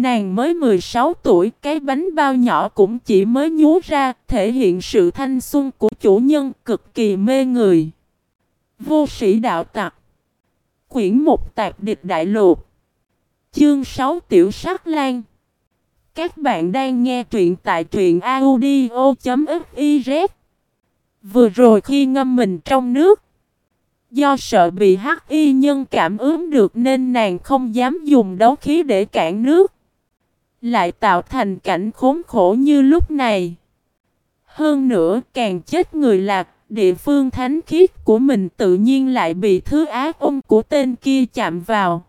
Nàng mới 16 tuổi, cái bánh bao nhỏ cũng chỉ mới nhú ra, thể hiện sự thanh xuân của chủ nhân cực kỳ mê người. Vô sĩ đạo tặc. Quyển một tạp địch đại lục. Chương 6 Tiểu Sắc Lan Các bạn đang nghe truyện tại truyện audio.fif Vừa rồi khi ngâm mình trong nước Do sợ bị hắc y nhân cảm ứng được nên nàng không dám dùng đấu khí để cản nước lại tạo thành cảnh khốn khổ như lúc này. Hơn nữa càng chết người lạc, địa phương thánh khiết của mình tự nhiên lại bị thứ ác ôn của tên kia chạm vào.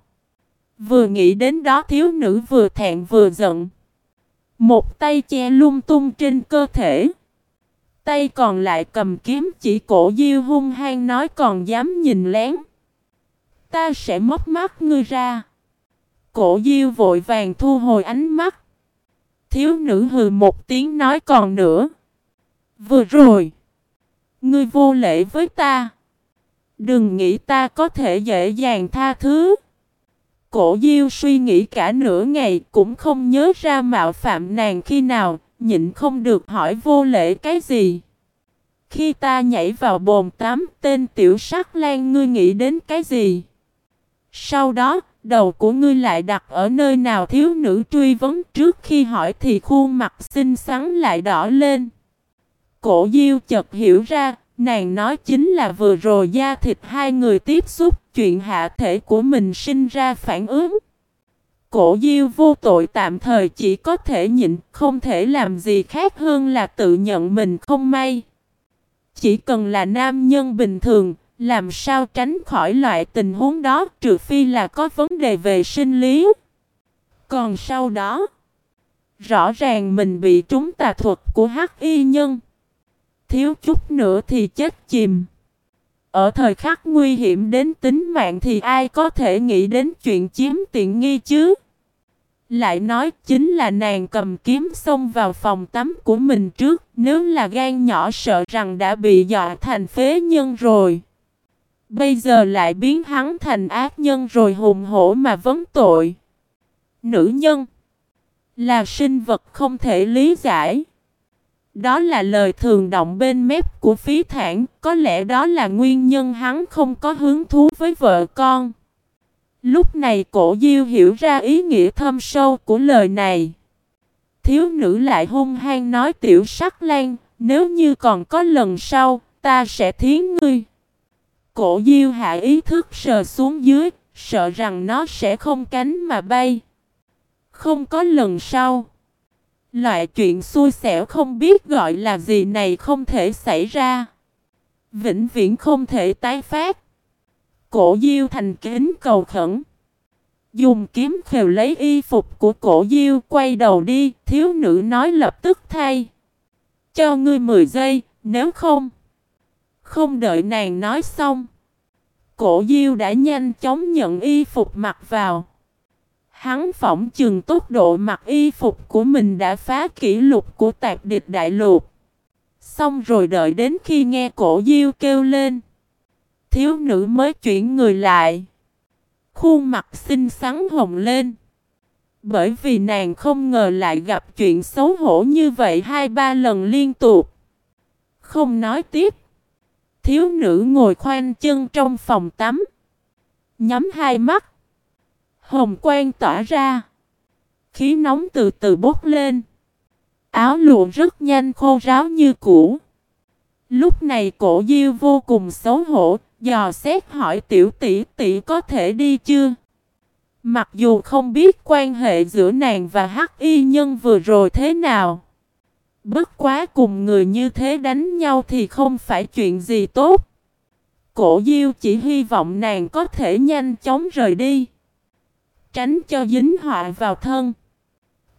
Vừa nghĩ đến đó thiếu nữ vừa thẹn vừa giận. Một tay che lung tung trên cơ thể. Tay còn lại cầm kiếm chỉ cổ diêu hung hăng nói còn dám nhìn lén. Ta sẽ móc mắt ngươi ra. Cổ diêu vội vàng thu hồi ánh mắt. Thiếu nữ hừ một tiếng nói còn nữa. Vừa rồi. Ngươi vô lễ với ta. Đừng nghĩ ta có thể dễ dàng tha thứ. Cổ diêu suy nghĩ cả nửa ngày cũng không nhớ ra mạo phạm nàng khi nào, nhịn không được hỏi vô lễ cái gì. Khi ta nhảy vào bồn tắm, tên tiểu sắc lan ngươi nghĩ đến cái gì? Sau đó, đầu của ngươi lại đặt ở nơi nào thiếu nữ truy vấn trước khi hỏi thì khuôn mặt xinh xắn lại đỏ lên. Cổ diêu chợt hiểu ra, nàng nói chính là vừa rồi da thịt hai người tiếp xúc, chuyện hạ thể của mình sinh ra phản ứng. Cổ diêu vô tội tạm thời chỉ có thể nhịn, không thể làm gì khác hơn là tự nhận mình không may. Chỉ cần là nam nhân bình thường, làm sao tránh khỏi loại tình huống đó trừ phi là có vấn đề về sinh lý. Còn sau đó, rõ ràng mình bị trúng tà thuật của hắc y nhân. Thiếu chút nữa thì chết chìm. Ở thời khắc nguy hiểm đến tính mạng thì ai có thể nghĩ đến chuyện chiếm tiện nghi chứ? Lại nói chính là nàng cầm kiếm xông vào phòng tắm của mình trước, nếu là gan nhỏ sợ rằng đã bị dọa thành phế nhân rồi. Bây giờ lại biến hắn thành ác nhân rồi hùng hổ mà vấn tội. Nữ nhân là sinh vật không thể lý giải. Đó là lời thường động bên mép của phí thản, có lẽ đó là nguyên nhân hắn không có hứng thú với vợ con. Lúc này cổ diêu hiểu ra ý nghĩa thâm sâu của lời này. Thiếu nữ lại hung hăng nói tiểu sắc lan, nếu như còn có lần sau, ta sẽ thiến ngươi. Cổ diêu hạ ý thức sờ xuống dưới, sợ rằng nó sẽ không cánh mà bay. Không có lần sau. Loại chuyện xui xẻo không biết gọi là gì này không thể xảy ra. Vĩnh viễn không thể tái phát. Cổ diêu thành kính cầu khẩn. Dùng kiếm khều lấy y phục của cổ diêu quay đầu đi, thiếu nữ nói lập tức thay. Cho ngươi 10 giây, nếu không... Không đợi nàng nói xong. Cổ diêu đã nhanh chóng nhận y phục mặc vào. Hắn phỏng chừng tốc độ mặc y phục của mình đã phá kỷ lục của tạc địch đại lục. Xong rồi đợi đến khi nghe cổ diêu kêu lên. Thiếu nữ mới chuyển người lại. Khuôn mặt xinh xắn hồng lên. Bởi vì nàng không ngờ lại gặp chuyện xấu hổ như vậy hai ba lần liên tục. Không nói tiếp. Thiếu nữ ngồi khoanh chân trong phòng tắm. Nhắm hai mắt. Hồng quang tỏa ra. Khí nóng từ từ bốc lên. Áo lụa rất nhanh khô ráo như cũ. Lúc này cổ diêu vô cùng xấu hổ, dò xét hỏi tiểu tỷ tỷ có thể đi chưa? Mặc dù không biết quan hệ giữa nàng và hắc y nhân vừa rồi thế nào. Bất quá cùng người như thế đánh nhau thì không phải chuyện gì tốt. Cổ diêu chỉ hy vọng nàng có thể nhanh chóng rời đi. Tránh cho dính họa vào thân.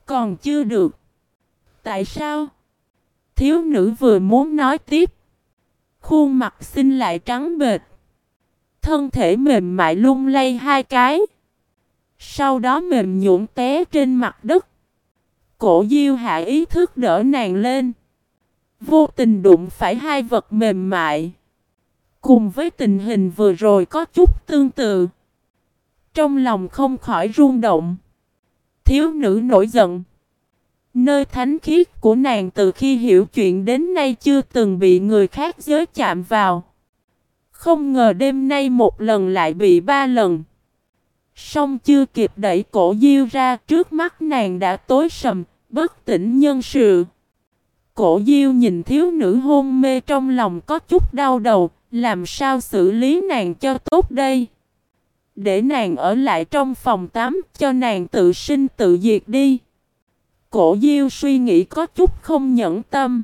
Còn chưa được. Tại sao? Thiếu nữ vừa muốn nói tiếp. Khuôn mặt xinh lại trắng bệt. Thân thể mềm mại lung lay hai cái. Sau đó mềm nhũn té trên mặt đất. Cổ diêu hạ ý thức đỡ nàng lên. Vô tình đụng phải hai vật mềm mại. Cùng với tình hình vừa rồi có chút tương tự. Trong lòng không khỏi rung động. Thiếu nữ nổi giận. Nơi thánh khiết của nàng từ khi hiểu chuyện đến nay chưa từng bị người khác giới chạm vào. Không ngờ đêm nay một lần lại bị ba lần. Song chưa kịp đẩy cổ diêu ra trước mắt nàng đã tối sầm, bất tỉnh nhân sự. Cổ diêu nhìn thiếu nữ hôn mê trong lòng có chút đau đầu, làm sao xử lý nàng cho tốt đây? Để nàng ở lại trong phòng tắm cho nàng tự sinh tự diệt đi. Cổ diêu suy nghĩ có chút không nhẫn tâm.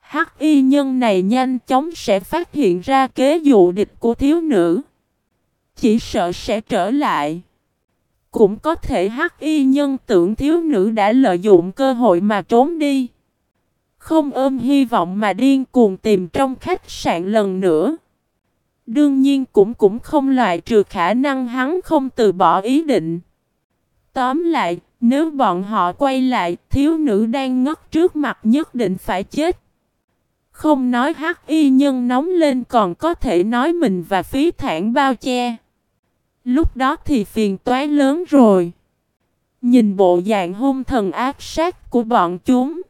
Hắc y nhân này nhanh chóng sẽ phát hiện ra kế dụ địch của thiếu nữ. Chỉ sợ sẽ trở lại. Cũng có thể hắc y nhân tưởng thiếu nữ đã lợi dụng cơ hội mà trốn đi. Không ôm hy vọng mà điên cuồng tìm trong khách sạn lần nữa. Đương nhiên cũng cũng không loại trừ khả năng hắn không từ bỏ ý định. Tóm lại, nếu bọn họ quay lại, thiếu nữ đang ngất trước mặt nhất định phải chết. Không nói hắc y nhân nóng lên còn có thể nói mình và phí thản bao che. Lúc đó thì phiền toái lớn rồi. Nhìn bộ dạng hung thần ác sát của bọn chúng.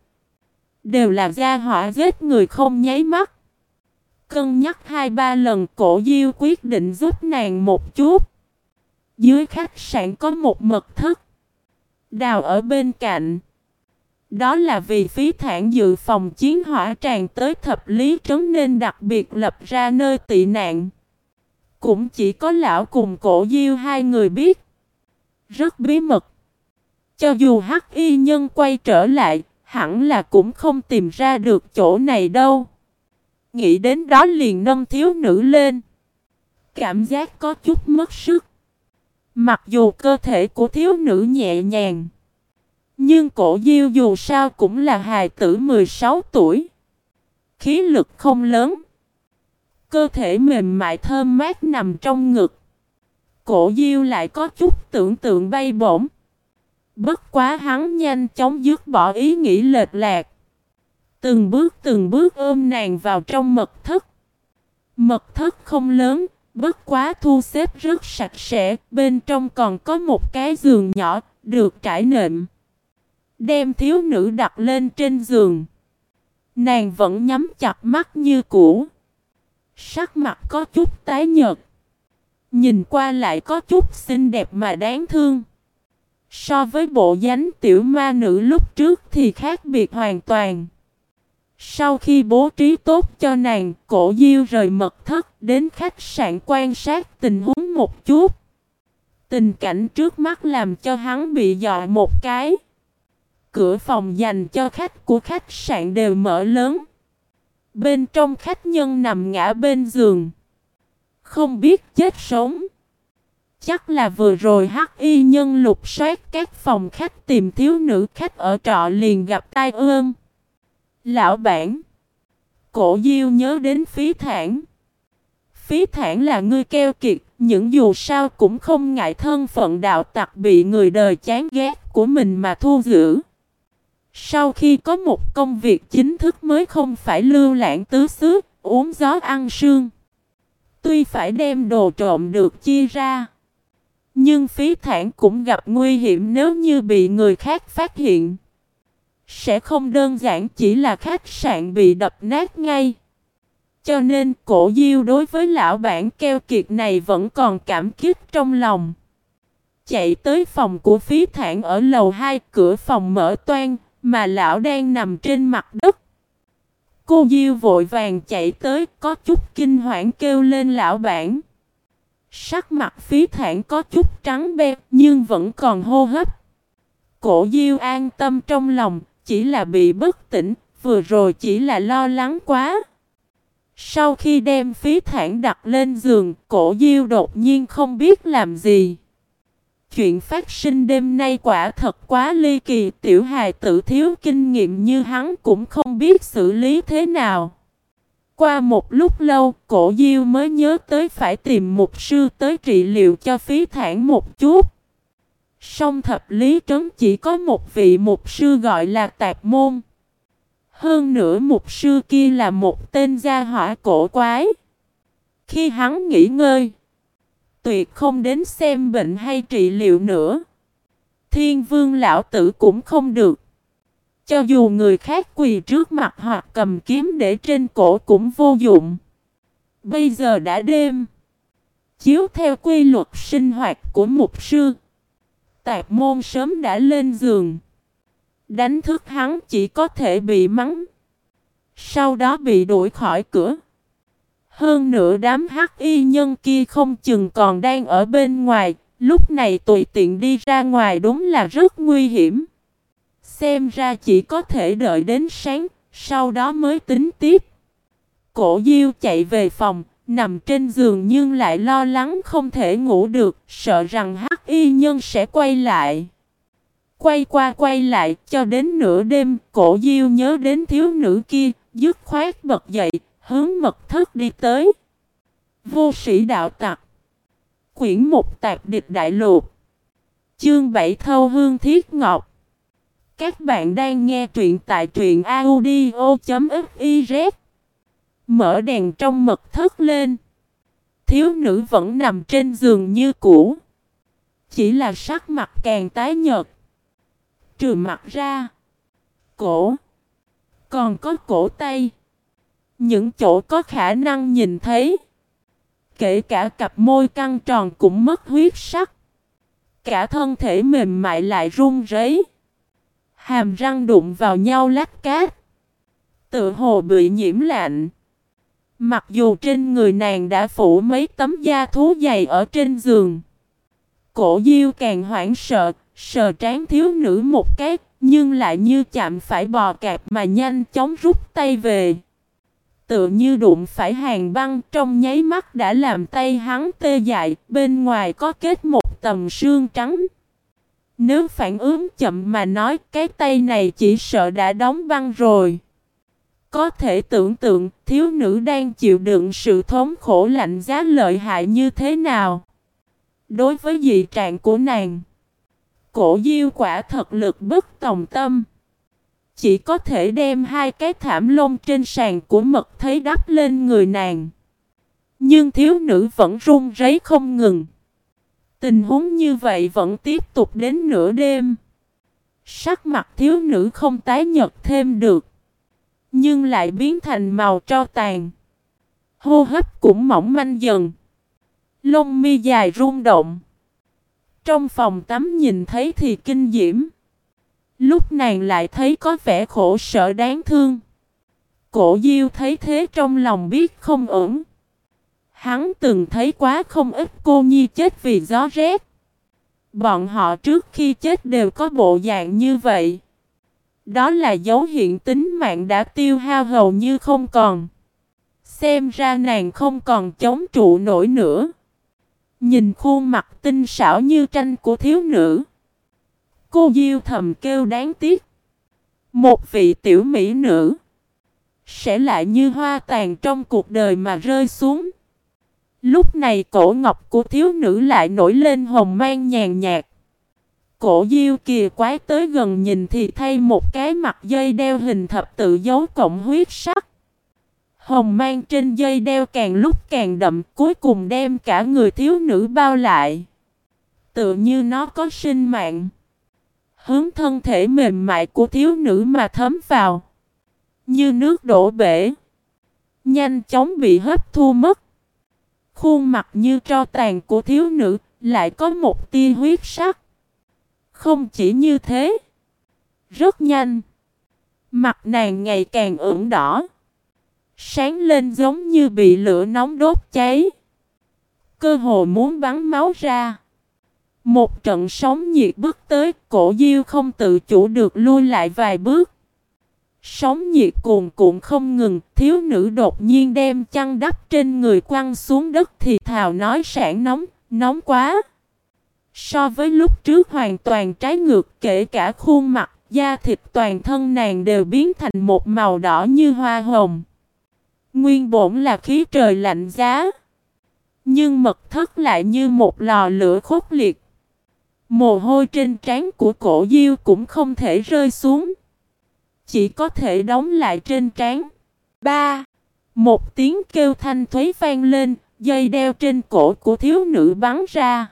Đều là gia hỏa giết người không nháy mắt. Cân nhắc hai ba lần cổ diêu quyết định giúp nàng một chút. Dưới khách sạn có một mật thất. Đào ở bên cạnh. Đó là vì phí thản dự phòng chiến hỏa tràn tới thập lý trấn nên đặc biệt lập ra nơi tị nạn. Cũng chỉ có lão cùng cổ diêu hai người biết. Rất bí mật. Cho dù hắc y nhân quay trở lại, hẳn là cũng không tìm ra được chỗ này đâu. Nghĩ đến đó liền nâng thiếu nữ lên. Cảm giác có chút mất sức. Mặc dù cơ thể của thiếu nữ nhẹ nhàng. Nhưng cổ diêu dù sao cũng là hài tử 16 tuổi. Khí lực không lớn. Cơ thể mềm mại thơm mát nằm trong ngực. Cổ diêu lại có chút tưởng tượng bay bổng. Bất quá hắn nhanh chóng dứt bỏ ý nghĩ lệch lạc. Từng bước từng bước ôm nàng vào trong mật thất. Mật thất không lớn, bất quá thu xếp rất sạch sẽ, bên trong còn có một cái giường nhỏ, được trải nệm. Đem thiếu nữ đặt lên trên giường. Nàng vẫn nhắm chặt mắt như cũ. Sắc mặt có chút tái nhợt. Nhìn qua lại có chút xinh đẹp mà đáng thương. So với bộ dáng tiểu ma nữ lúc trước thì khác biệt hoàn toàn. Sau khi bố trí tốt cho nàng, cổ diêu rời mật thất đến khách sạn quan sát tình huống một chút. Tình cảnh trước mắt làm cho hắn bị dọa một cái. Cửa phòng dành cho khách của khách sạn đều mở lớn. Bên trong khách nhân nằm ngã bên giường. Không biết chết sống. Chắc là vừa rồi hắc y nhân lục soát các phòng khách tìm thiếu nữ khách ở trọ liền gặp tai ương. Lão bản. Cổ diêu nhớ đến phí thản. Phí thản là người keo kiệt, những dù sao cũng không ngại thân phận đạo tặc bị người đời chán ghét của mình mà thu giữ. Sau khi có một công việc chính thức mới không phải lưu lãng tứ xứ, uống gió ăn sương. Tuy phải đem đồ trộm được chia ra. Nhưng phí thản cũng gặp nguy hiểm nếu như bị người khác phát hiện. Sẽ không đơn giản chỉ là khách sạn bị đập nát ngay. Cho nên cổ diêu đối với lão bản keo kiệt này vẫn còn cảm kích trong lòng. Chạy tới phòng của phí thản ở lầu 2 cửa phòng mở toan, mà lão đang nằm trên mặt đất. Cô Diêu vội vàng chạy tới, có chút kinh hoảng kêu lên lão bản. Sắc mặt phí thản có chút trắng bê nhưng vẫn còn hô hấp. Cổ Diêu an tâm trong lòng, chỉ là bị bất tỉnh, vừa rồi chỉ là lo lắng quá. Sau khi đem phí thản đặt lên giường, cổ Diêu đột nhiên không biết làm gì. Chuyện phát sinh đêm nay quả thật quá ly kỳ, tiểu hài tử thiếu kinh nghiệm như hắn cũng không biết xử lý thế nào. Qua một lúc lâu, cổ diêu mới nhớ tới phải tìm một sư tới trị liệu cho phí thản một chút. Song thập lý trấn chỉ có một vị mục sư gọi là tạc môn. Hơn nữa mục sư kia là một tên gia hỏa cổ quái. Khi hắn nghỉ ngơi, tuyệt không đến xem bệnh hay trị liệu nữa. Thiên vương lão tử cũng không được. Cho dù người khác quỳ trước mặt hoặc cầm kiếm để trên cổ cũng vô dụng. Bây giờ đã đêm. Chiếu theo quy luật sinh hoạt của mục sư. Tạp môn sớm đã lên giường. Đánh thức hắn chỉ có thể bị mắng. Sau đó bị đuổi khỏi cửa. Hơn nữa đám hắc y nhân kia không chừng còn đang ở bên ngoài. Lúc này tùy tiện đi ra ngoài đúng là rất nguy hiểm. Xem ra chỉ có thể đợi đến sáng, sau đó mới tính tiếp. Cổ Diêu chạy về phòng, nằm trên giường nhưng lại lo lắng không thể ngủ được, sợ rằng hắc y nhân sẽ quay lại. Quay qua quay lại cho đến nửa đêm, cổ Diêu nhớ đến thiếu nữ kia, dứt khoát bật dậy, hướng mật thất đi tới. Vô sĩ đạo tặc Quyển một tạc địch đại lục Chương 7 Thâu Hương Thiết Ngọc các bạn đang nghe truyện tại truyện audio.fif. Mở đèn trong mật thất lên. Thiếu nữ vẫn nằm trên giường như cũ. Chỉ là sắc mặt càng tái nhợt. Trừ mặt ra. Cổ. Còn có cổ tay. Những chỗ có khả năng nhìn thấy. Kể cả cặp môi căng tròn cũng mất huyết sắc. Cả thân thể mềm mại lại run rẩy. Hàm răng đụng vào nhau lát cát. Tự hồ bị nhiễm lạnh. Mặc dù trên người nàng đã phủ mấy tấm da thú dày ở trên giường. Cổ diêu càng hoảng sợ, sờ trán thiếu nữ một cái, nhưng lại như chạm phải bò cạp mà nhanh chóng rút tay về. Tựa như đụng phải hàng băng trong nháy mắt đã làm tay hắn tê dại, bên ngoài có kết một tầng xương trắng. Nếu phản ứng chậm mà nói cái tay này chỉ sợ đã đóng băng rồi. Có thể tưởng tượng thiếu nữ đang chịu đựng sự thống khổ lạnh giá lợi hại như thế nào. Đối với dị trạng của nàng, cổ diêu quả thật lực bất tòng tâm. Chỉ có thể đem hai cái thảm lông trên sàn của mật thấy đắp lên người nàng. Nhưng thiếu nữ vẫn run rấy không ngừng. Tình huống như vậy vẫn tiếp tục đến nửa đêm. Sắc mặt thiếu nữ không tái nhật thêm được. Nhưng lại biến thành màu tro tàn. Hô hấp cũng mỏng manh dần. Lông mi dài rung động. Trong phòng tắm nhìn thấy thì kinh diễm. Lúc nàng lại thấy có vẻ khổ sở đáng thương. Cổ diêu thấy thế trong lòng biết không ổn. Hắn từng thấy quá không ít cô nhi chết vì gió rét. Bọn họ trước khi chết đều có bộ dạng như vậy. Đó là dấu hiện tính mạng đã tiêu hao hầu như không còn. Xem ra nàng không còn chống trụ nổi nữa. Nhìn khuôn mặt tinh xảo như tranh của thiếu nữ. Cô Diêu thầm kêu đáng tiếc. Một vị tiểu mỹ nữ. Sẽ lại như hoa tàn trong cuộc đời mà rơi xuống. Lúc này cổ ngọc của thiếu nữ lại nổi lên hồng mang nhàn nhạt. Cổ diêu kìa quái tới gần nhìn thì thay một cái mặt dây đeo hình thập tự dấu cộng huyết sắc. Hồng mang trên dây đeo càng lúc càng đậm, cuối cùng đem cả người thiếu nữ bao lại. Tự như nó có sinh mạng. Hướng thân thể mềm mại của thiếu nữ mà thấm vào. Như nước đổ bể. Nhanh chóng bị hấp thu mất. Khuôn mặt như tro tàn của thiếu nữ lại có một tia huyết sắc. Không chỉ như thế. Rất nhanh. Mặt nàng ngày càng ửng đỏ. Sáng lên giống như bị lửa nóng đốt cháy. Cơ hồ muốn bắn máu ra. Một trận sóng nhiệt bước tới, cổ diêu không tự chủ được lui lại vài bước. Sóng nhiệt cuồn cuộn không ngừng, thiếu nữ đột nhiên đem chăn đắp trên người quăng xuống đất thì thào nói sản nóng, nóng quá. So với lúc trước hoàn toàn trái ngược kể cả khuôn mặt, da thịt toàn thân nàng đều biến thành một màu đỏ như hoa hồng. Nguyên bổn là khí trời lạnh giá. Nhưng mật thất lại như một lò lửa khốc liệt. Mồ hôi trên trán của cổ diêu cũng không thể rơi xuống chỉ có thể đóng lại trên trán. Ba, Một tiếng kêu thanh thuế vang lên, dây đeo trên cổ của thiếu nữ bắn ra.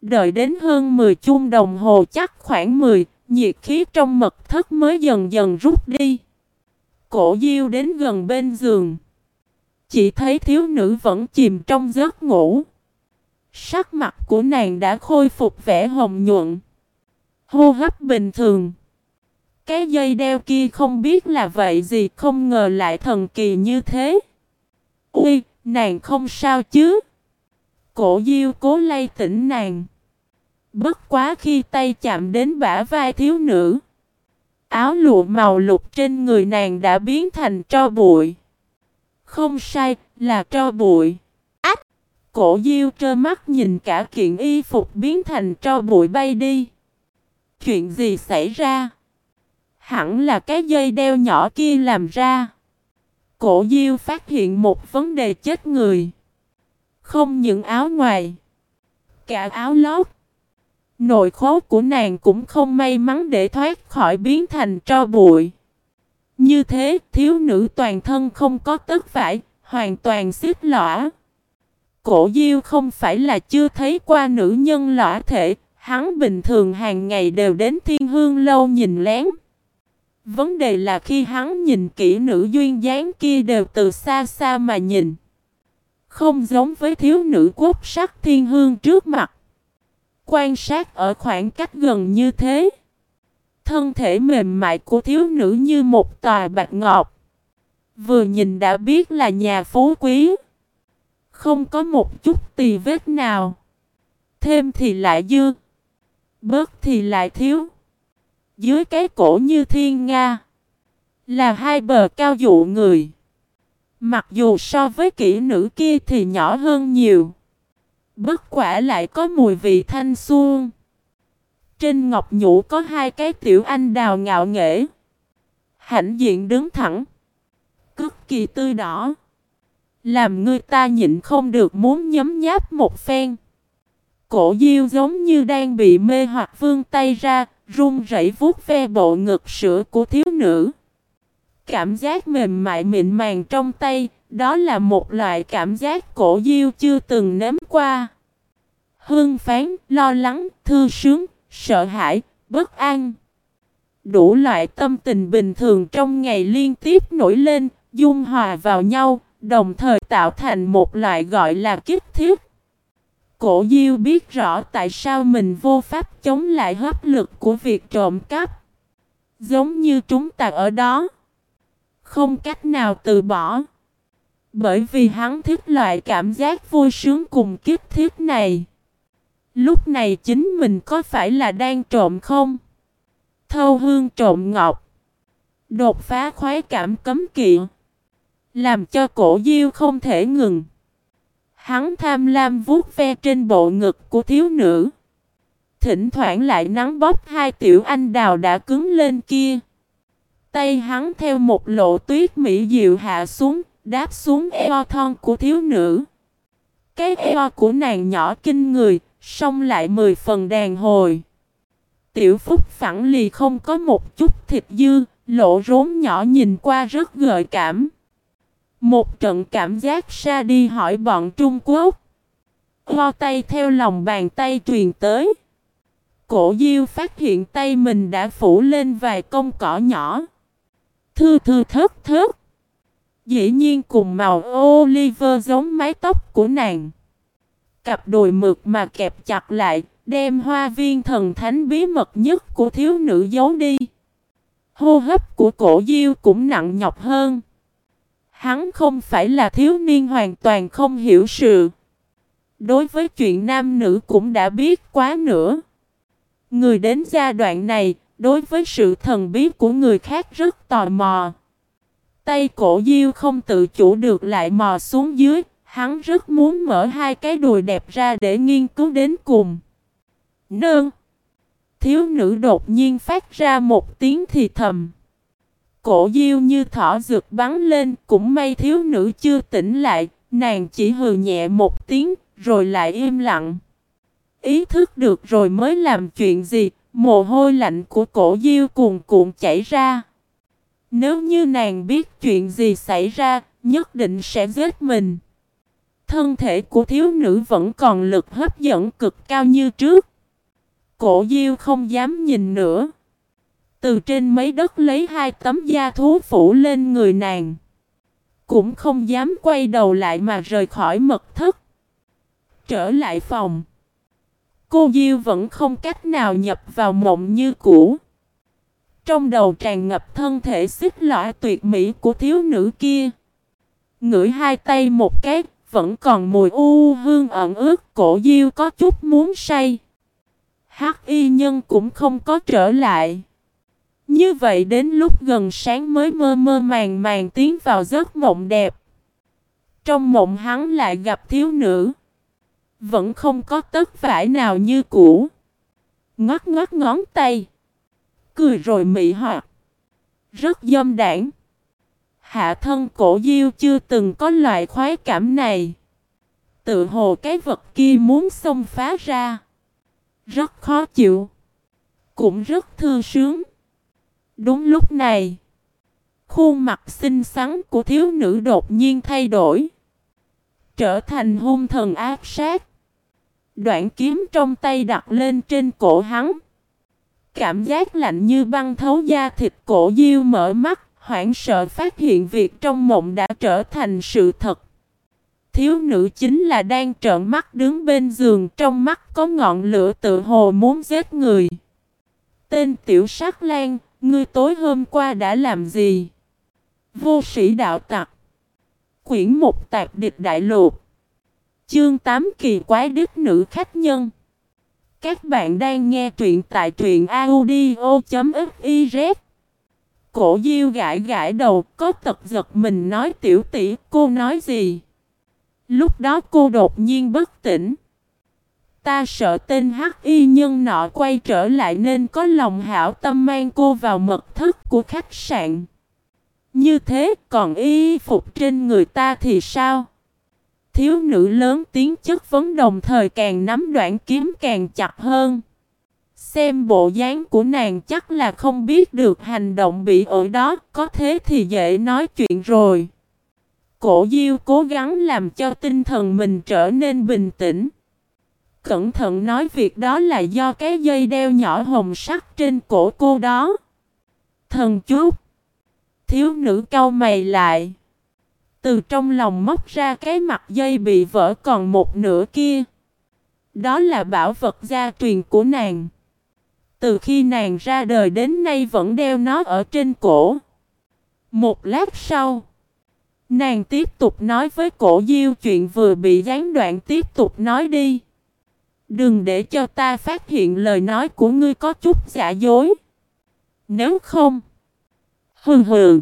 Đợi đến hơn 10 chung đồng hồ chắc khoảng 10, nhiệt khí trong mật thất mới dần dần rút đi. Cổ diêu đến gần bên giường. Chỉ thấy thiếu nữ vẫn chìm trong giấc ngủ. Sắc mặt của nàng đã khôi phục vẻ hồng nhuận. Hô hấp bình thường. Cái dây đeo kia không biết là vậy gì không ngờ lại thần kỳ như thế. Ui, nàng không sao chứ? Cổ diêu cố lay tỉnh nàng. Bất quá khi tay chạm đến bả vai thiếu nữ. Áo lụa màu lục trên người nàng đã biến thành tro bụi. Không sai, là tro bụi. Cổ diêu trơ mắt nhìn cả kiện y phục biến thành cho bụi bay đi. Chuyện gì xảy ra? Hẳn là cái dây đeo nhỏ kia làm ra. Cổ diêu phát hiện một vấn đề chết người. Không những áo ngoài. Cả áo lót. Nội khố của nàng cũng không may mắn để thoát khỏi biến thành tro bụi. Như thế, thiếu nữ toàn thân không có tất vải, hoàn toàn xích lõa. Cổ diêu không phải là chưa thấy qua nữ nhân lõa thể, hắn bình thường hàng ngày đều đến thiên hương lâu nhìn lén. Vấn đề là khi hắn nhìn kỹ nữ duyên dáng kia đều từ xa xa mà nhìn. Không giống với thiếu nữ quốc sắc thiên hương trước mặt. Quan sát ở khoảng cách gần như thế. Thân thể mềm mại của thiếu nữ như một tòa bạch ngọc. Vừa nhìn đã biết là nhà phú quý. Không có một chút tì vết nào. Thêm thì lại dư. Bớt thì lại thiếu. Dưới cái cổ như thiên nga. Là hai bờ cao dụ người. Mặc dù so với kỹ nữ kia thì nhỏ hơn nhiều. Bất quả lại có mùi vị thanh xuân. Trên ngọc nhũ có hai cái tiểu anh đào ngạo nghễ. Hạnh diện đứng thẳng. Cực kỳ tươi đỏ. Làm người ta nhịn không được muốn nhấm nháp một phen. Cổ diêu giống như đang bị mê hoặc vương tay ra, run rẩy vuốt ve bộ ngực sữa của thiếu nữ. Cảm giác mềm mại mịn màng trong tay, đó là một loại cảm giác cổ diêu chưa từng nếm qua. Hương phán, lo lắng, thư sướng, sợ hãi, bất an. Đủ loại tâm tình bình thường trong ngày liên tiếp nổi lên, dung hòa vào nhau, đồng thời tạo thành một loại gọi là kích thiết. Cổ Diêu biết rõ tại sao mình vô pháp chống lại hấp lực của việc trộm cắp. Giống như chúng ta ở đó. Không cách nào từ bỏ. Bởi vì hắn thích loại cảm giác vui sướng cùng kích thiết này. Lúc này chính mình có phải là đang trộm không? Thâu hương trộm ngọc. Đột phá khoái cảm cấm kỵ. Làm cho cổ diêu không thể ngừng. Hắn tham lam vuốt ve trên bộ ngực của thiếu nữ. Thỉnh thoảng lại nắng bóp hai tiểu anh đào đã cứng lên kia. Tay hắn theo một lộ tuyết mỹ diệu hạ xuống, đáp xuống eo thon của thiếu nữ. Cái eo của nàng nhỏ kinh người, song lại mười phần đàn hồi. Tiểu phúc phẳng lì không có một chút thịt dư, lộ rốn nhỏ nhìn qua rất gợi cảm. Một trận cảm giác xa đi hỏi bọn Trung Quốc. Ho tay theo lòng bàn tay truyền tới. Cổ diêu phát hiện tay mình đã phủ lên vài công cỏ nhỏ. Thư thư thớt thớt. Dĩ nhiên cùng màu Oliver giống mái tóc của nàng. Cặp đùi mực mà kẹp chặt lại, đem hoa viên thần thánh bí mật nhất của thiếu nữ giấu đi. Hô hấp của cổ diêu cũng nặng nhọc hơn. Hắn không phải là thiếu niên hoàn toàn không hiểu sự. Đối với chuyện nam nữ cũng đã biết quá nữa. Người đến giai đoạn này, đối với sự thần bí của người khác rất tò mò. Tay cổ diêu không tự chủ được lại mò xuống dưới, hắn rất muốn mở hai cái đùi đẹp ra để nghiên cứu đến cùng. Nương! Thiếu nữ đột nhiên phát ra một tiếng thì thầm. Cổ diêu như thỏ rực bắn lên, cũng may thiếu nữ chưa tỉnh lại, nàng chỉ hừ nhẹ một tiếng, rồi lại im lặng. Ý thức được rồi mới làm chuyện gì, mồ hôi lạnh của cổ diêu cuồn cuộn chảy ra. Nếu như nàng biết chuyện gì xảy ra, nhất định sẽ giết mình. thân thể của thiếu nữ vẫn còn lực hấp dẫn cực cao như trước. Cổ diêu không dám nhìn nữa. Từ trên mấy đất lấy hai tấm da thú phủ lên người nàng. Cũng không dám quay đầu lại mà rời khỏi mật thất. Trở lại phòng. Cô Diêu vẫn không cách nào nhập vào mộng như cũ. Trong đầu tràn ngập thân thể xích lõa tuyệt mỹ của thiếu nữ kia. Ngửi hai tay một cái, vẫn còn mùi u hương ẩn ướt, cổ Diêu có chút muốn say. Hắc y nhân cũng không có trở lại. Như vậy đến lúc gần sáng mới mơ mơ màng màng tiến vào giấc mộng đẹp. Trong mộng hắn lại gặp thiếu nữ. Vẫn không có tất vải nào như cũ. Ngót ngót ngón tay. Cười rồi mị hoặc. Rất dâm đảng. Hạ thân cổ diêu chưa từng có loại khoái cảm này. Tự hồ cái vật kia muốn xông phá ra. Rất khó chịu. Cũng rất thư sướng. Đúng lúc này. Khuôn mặt xinh xắn của thiếu nữ đột nhiên thay đổi. Trở thành hung thần ác sát. Đoạn kiếm trong tay đặt lên trên cổ hắn. Cảm giác lạnh như băng thấu da thịt cổ diêu mở mắt, hoảng sợ phát hiện việc trong mộng đã trở thành sự thật. Thiếu nữ chính là đang trợn mắt đứng bên giường trong mắt có ngọn lửa tự hồ muốn giết người. Tên tiểu sát lan, ngươi tối hôm qua đã làm gì? Vô sĩ đạo tặc. Quyển một tạp địch đại lục. Chương 8 kỳ quái đức nữ khách nhân. Các bạn đang nghe truyện tại truyện audio.fif Cổ diêu gãi gãi đầu, có tật giật mình nói tiểu tỷ, cô nói gì? Lúc đó cô đột nhiên bất tỉnh. Ta sợ tên hắc y nhân nọ quay trở lại nên có lòng hảo tâm mang cô vào mật thất của khách sạn. Như thế còn y phục trên người ta thì sao? Thiếu nữ lớn tiếng chất vấn đồng thời càng nắm đoạn kiếm càng chặt hơn. Xem bộ dáng của nàng chắc là không biết được hành động bị ở đó, có thế thì dễ nói chuyện rồi. Cổ Diêu cố gắng làm cho tinh thần mình trở nên bình tĩnh. Cẩn thận nói việc đó là do cái dây đeo nhỏ hồng sắc trên cổ cô đó. Thần chút. Thiếu nữ cau mày lại. Từ trong lòng móc ra cái mặt dây bị vỡ còn một nửa kia. Đó là bảo vật gia truyền của nàng. Từ khi nàng ra đời đến nay vẫn đeo nó ở trên cổ. Một lát sau, nàng tiếp tục nói với cổ diêu chuyện vừa bị gián đoạn tiếp tục nói đi. Đừng để cho ta phát hiện lời nói của ngươi có chút giả dối. Nếu không, hừ hừ.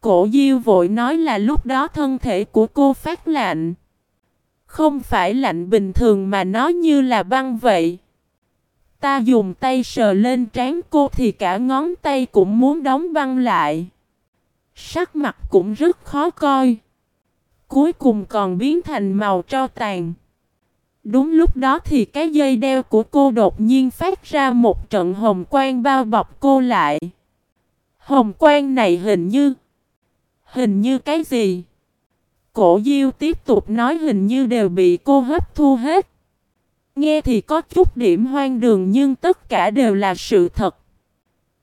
Cổ diêu vội nói là lúc đó thân thể của cô phát lạnh. Không phải lạnh bình thường mà nó như là băng vậy. Ta dùng tay sờ lên trán cô thì cả ngón tay cũng muốn đóng băng lại. Sắc mặt cũng rất khó coi. Cuối cùng còn biến thành màu tro tàn. Đúng lúc đó thì cái dây đeo của cô đột nhiên phát ra một trận hồng quang bao bọc cô lại. Hồng quang này hình như Hình như cái gì? Cổ Diêu tiếp tục nói hình như đều bị cô hấp thu hết. Nghe thì có chút điểm hoang đường nhưng tất cả đều là sự thật.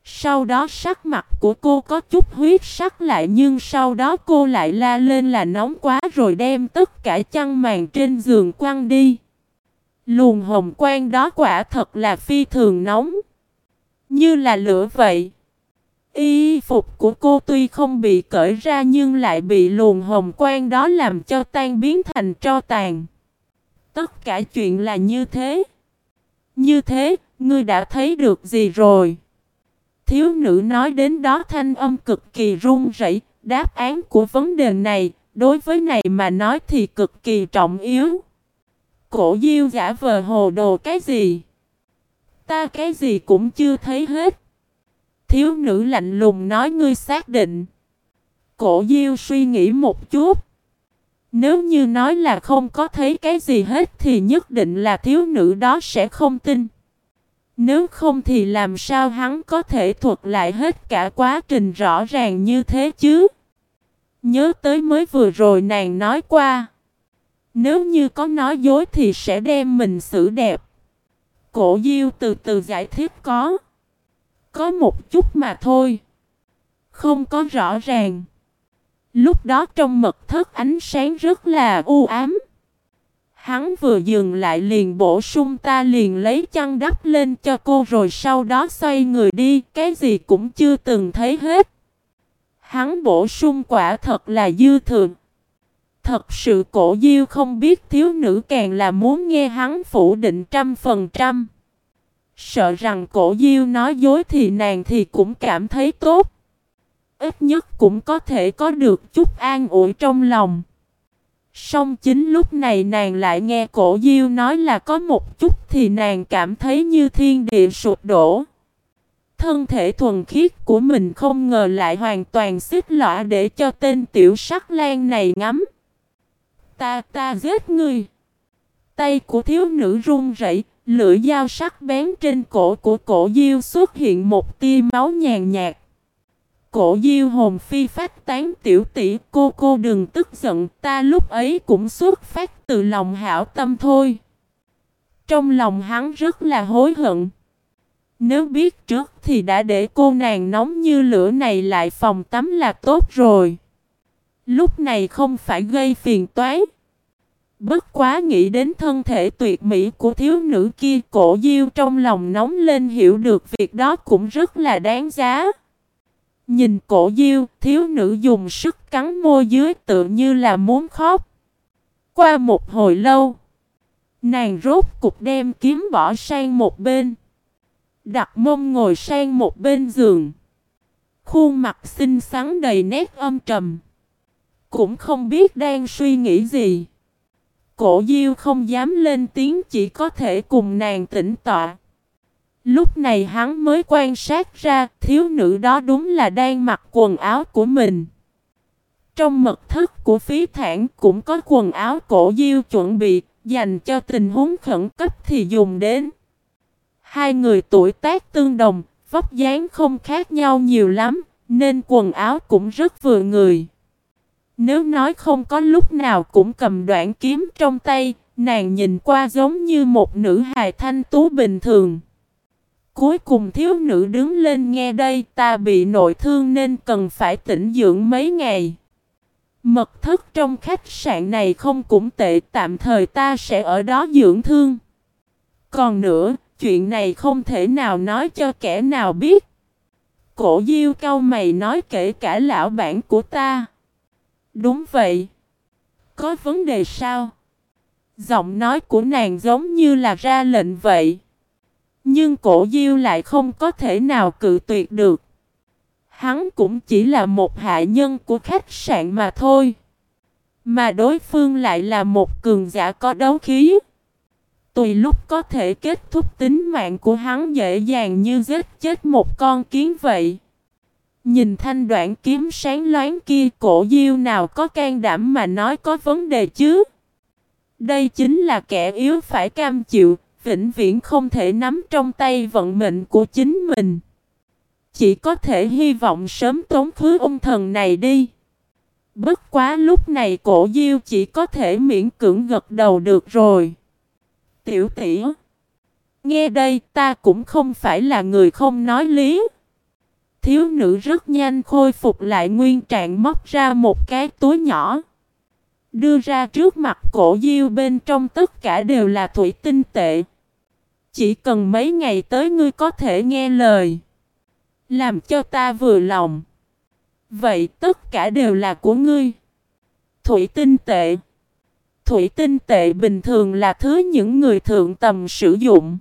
Sau đó sắc mặt của cô có chút huyết sắc lại nhưng sau đó cô lại la lên là nóng quá rồi đem tất cả chăn màn trên giường quăng đi. Luồng hồng quang đó quả thật là phi thường nóng. Như là lửa vậy. Y phục của cô tuy không bị cởi ra nhưng lại bị luồng hồng quang đó làm cho tan biến thành tro tàn. Tất cả chuyện là như thế. Như thế, ngươi đã thấy được gì rồi? Thiếu nữ nói đến đó thanh âm cực kỳ run rẩy. Đáp án của vấn đề này, đối với này mà nói thì cực kỳ trọng yếu. Cổ diêu giả vờ hồ đồ cái gì? Ta cái gì cũng chưa thấy hết. Thiếu nữ lạnh lùng nói ngươi xác định. Cổ diêu suy nghĩ một chút. Nếu như nói là không có thấy cái gì hết thì nhất định là thiếu nữ đó sẽ không tin. Nếu không thì làm sao hắn có thể thuật lại hết cả quá trình rõ ràng như thế chứ? Nhớ tới mới vừa rồi nàng nói qua. Nếu như có nói dối thì sẽ đem mình xử đẹp. Cổ diêu từ từ giải thích có. Có một chút mà thôi. Không có rõ ràng. Lúc đó trong mật thất ánh sáng rất là u ám. Hắn vừa dừng lại liền bổ sung ta liền lấy chăn đắp lên cho cô rồi sau đó xoay người đi, cái gì cũng chưa từng thấy hết. Hắn bổ sung quả thật là dư thượng. Thật sự cổ diêu không biết thiếu nữ càng là muốn nghe hắn phủ định trăm phần trăm. Sợ rằng cổ diêu nói dối thì nàng thì cũng cảm thấy tốt. Ít nhất cũng có thể có được chút an ủi trong lòng. Song chính lúc này nàng lại nghe cổ diêu nói là có một chút thì nàng cảm thấy như thiên địa sụp đổ. Thân thể thuần khiết của mình không ngờ lại hoàn toàn xích lõa để cho tên tiểu sắc lan này ngắm. Ta ta giết ngươi. Tay của thiếu nữ run rẩy, lưỡi dao sắc bén trên cổ của cổ diêu xuất hiện một tia máu nhàn nhạt. Cổ diêu hồn phi phát tán tiểu tỷ cô cô đừng tức giận ta lúc ấy cũng xuất phát từ lòng hảo tâm thôi. Trong lòng hắn rất là hối hận. Nếu biết trước thì đã để cô nàng nóng như lửa này lại phòng tắm là tốt rồi. Lúc này không phải gây phiền toái. Bất quá nghĩ đến thân thể tuyệt mỹ của thiếu nữ kia cổ diêu trong lòng nóng lên hiểu được việc đó cũng rất là đáng giá. Nhìn cổ diêu, thiếu nữ dùng sức cắn môi dưới tự như là muốn khóc. Qua một hồi lâu, nàng rốt cục đem kiếm bỏ sang một bên. Đặt mông ngồi sang một bên giường. Khuôn mặt xinh xắn đầy nét âm trầm. Cũng không biết đang suy nghĩ gì. Cổ diêu không dám lên tiếng chỉ có thể cùng nàng tĩnh tọa. Lúc này hắn mới quan sát ra thiếu nữ đó đúng là đang mặc quần áo của mình. Trong mật thất của phí thản cũng có quần áo cổ diêu chuẩn bị dành cho tình huống khẩn cấp thì dùng đến. Hai người tuổi tác tương đồng, vóc dáng không khác nhau nhiều lắm, nên quần áo cũng rất vừa người. Nếu nói không có lúc nào cũng cầm đoạn kiếm trong tay, nàng nhìn qua giống như một nữ hài thanh tú bình thường. Cuối cùng thiếu nữ đứng lên nghe đây ta bị nội thương nên cần phải tĩnh dưỡng mấy ngày. Mật thất trong khách sạn này không cũng tệ tạm thời ta sẽ ở đó dưỡng thương. Còn nữa, chuyện này không thể nào nói cho kẻ nào biết. Cổ diêu cao mày nói kể cả lão bản của ta. Đúng vậy. Có vấn đề sao? Giọng nói của nàng giống như là ra lệnh vậy. Nhưng cổ diêu lại không có thể nào cự tuyệt được. Hắn cũng chỉ là một hạ nhân của khách sạn mà thôi. Mà đối phương lại là một cường giả có đấu khí. Tùy lúc có thể kết thúc tính mạng của hắn dễ dàng như giết chết một con kiến vậy. Nhìn thanh đoạn kiếm sáng loáng kia cổ diêu nào có can đảm mà nói có vấn đề chứ. Đây chính là kẻ yếu phải cam chịu, vĩnh viễn không thể nắm trong tay vận mệnh của chính mình. Chỉ có thể hy vọng sớm tốn khứ ung thần này đi. Bất quá lúc này cổ diêu chỉ có thể miễn cưỡng gật đầu được rồi. Tiểu tỷ Nghe đây ta cũng không phải là người không nói lý. Thiếu nữ rất nhanh khôi phục lại nguyên trạng móc ra một cái túi nhỏ. Đưa ra trước mặt cổ diêu bên trong tất cả đều là thủy tinh tệ. Chỉ cần mấy ngày tới ngươi có thể nghe lời. Làm cho ta vừa lòng. Vậy tất cả đều là của ngươi. Thủy tinh tệ. Thủy tinh tệ bình thường là thứ những người thượng tầm sử dụng.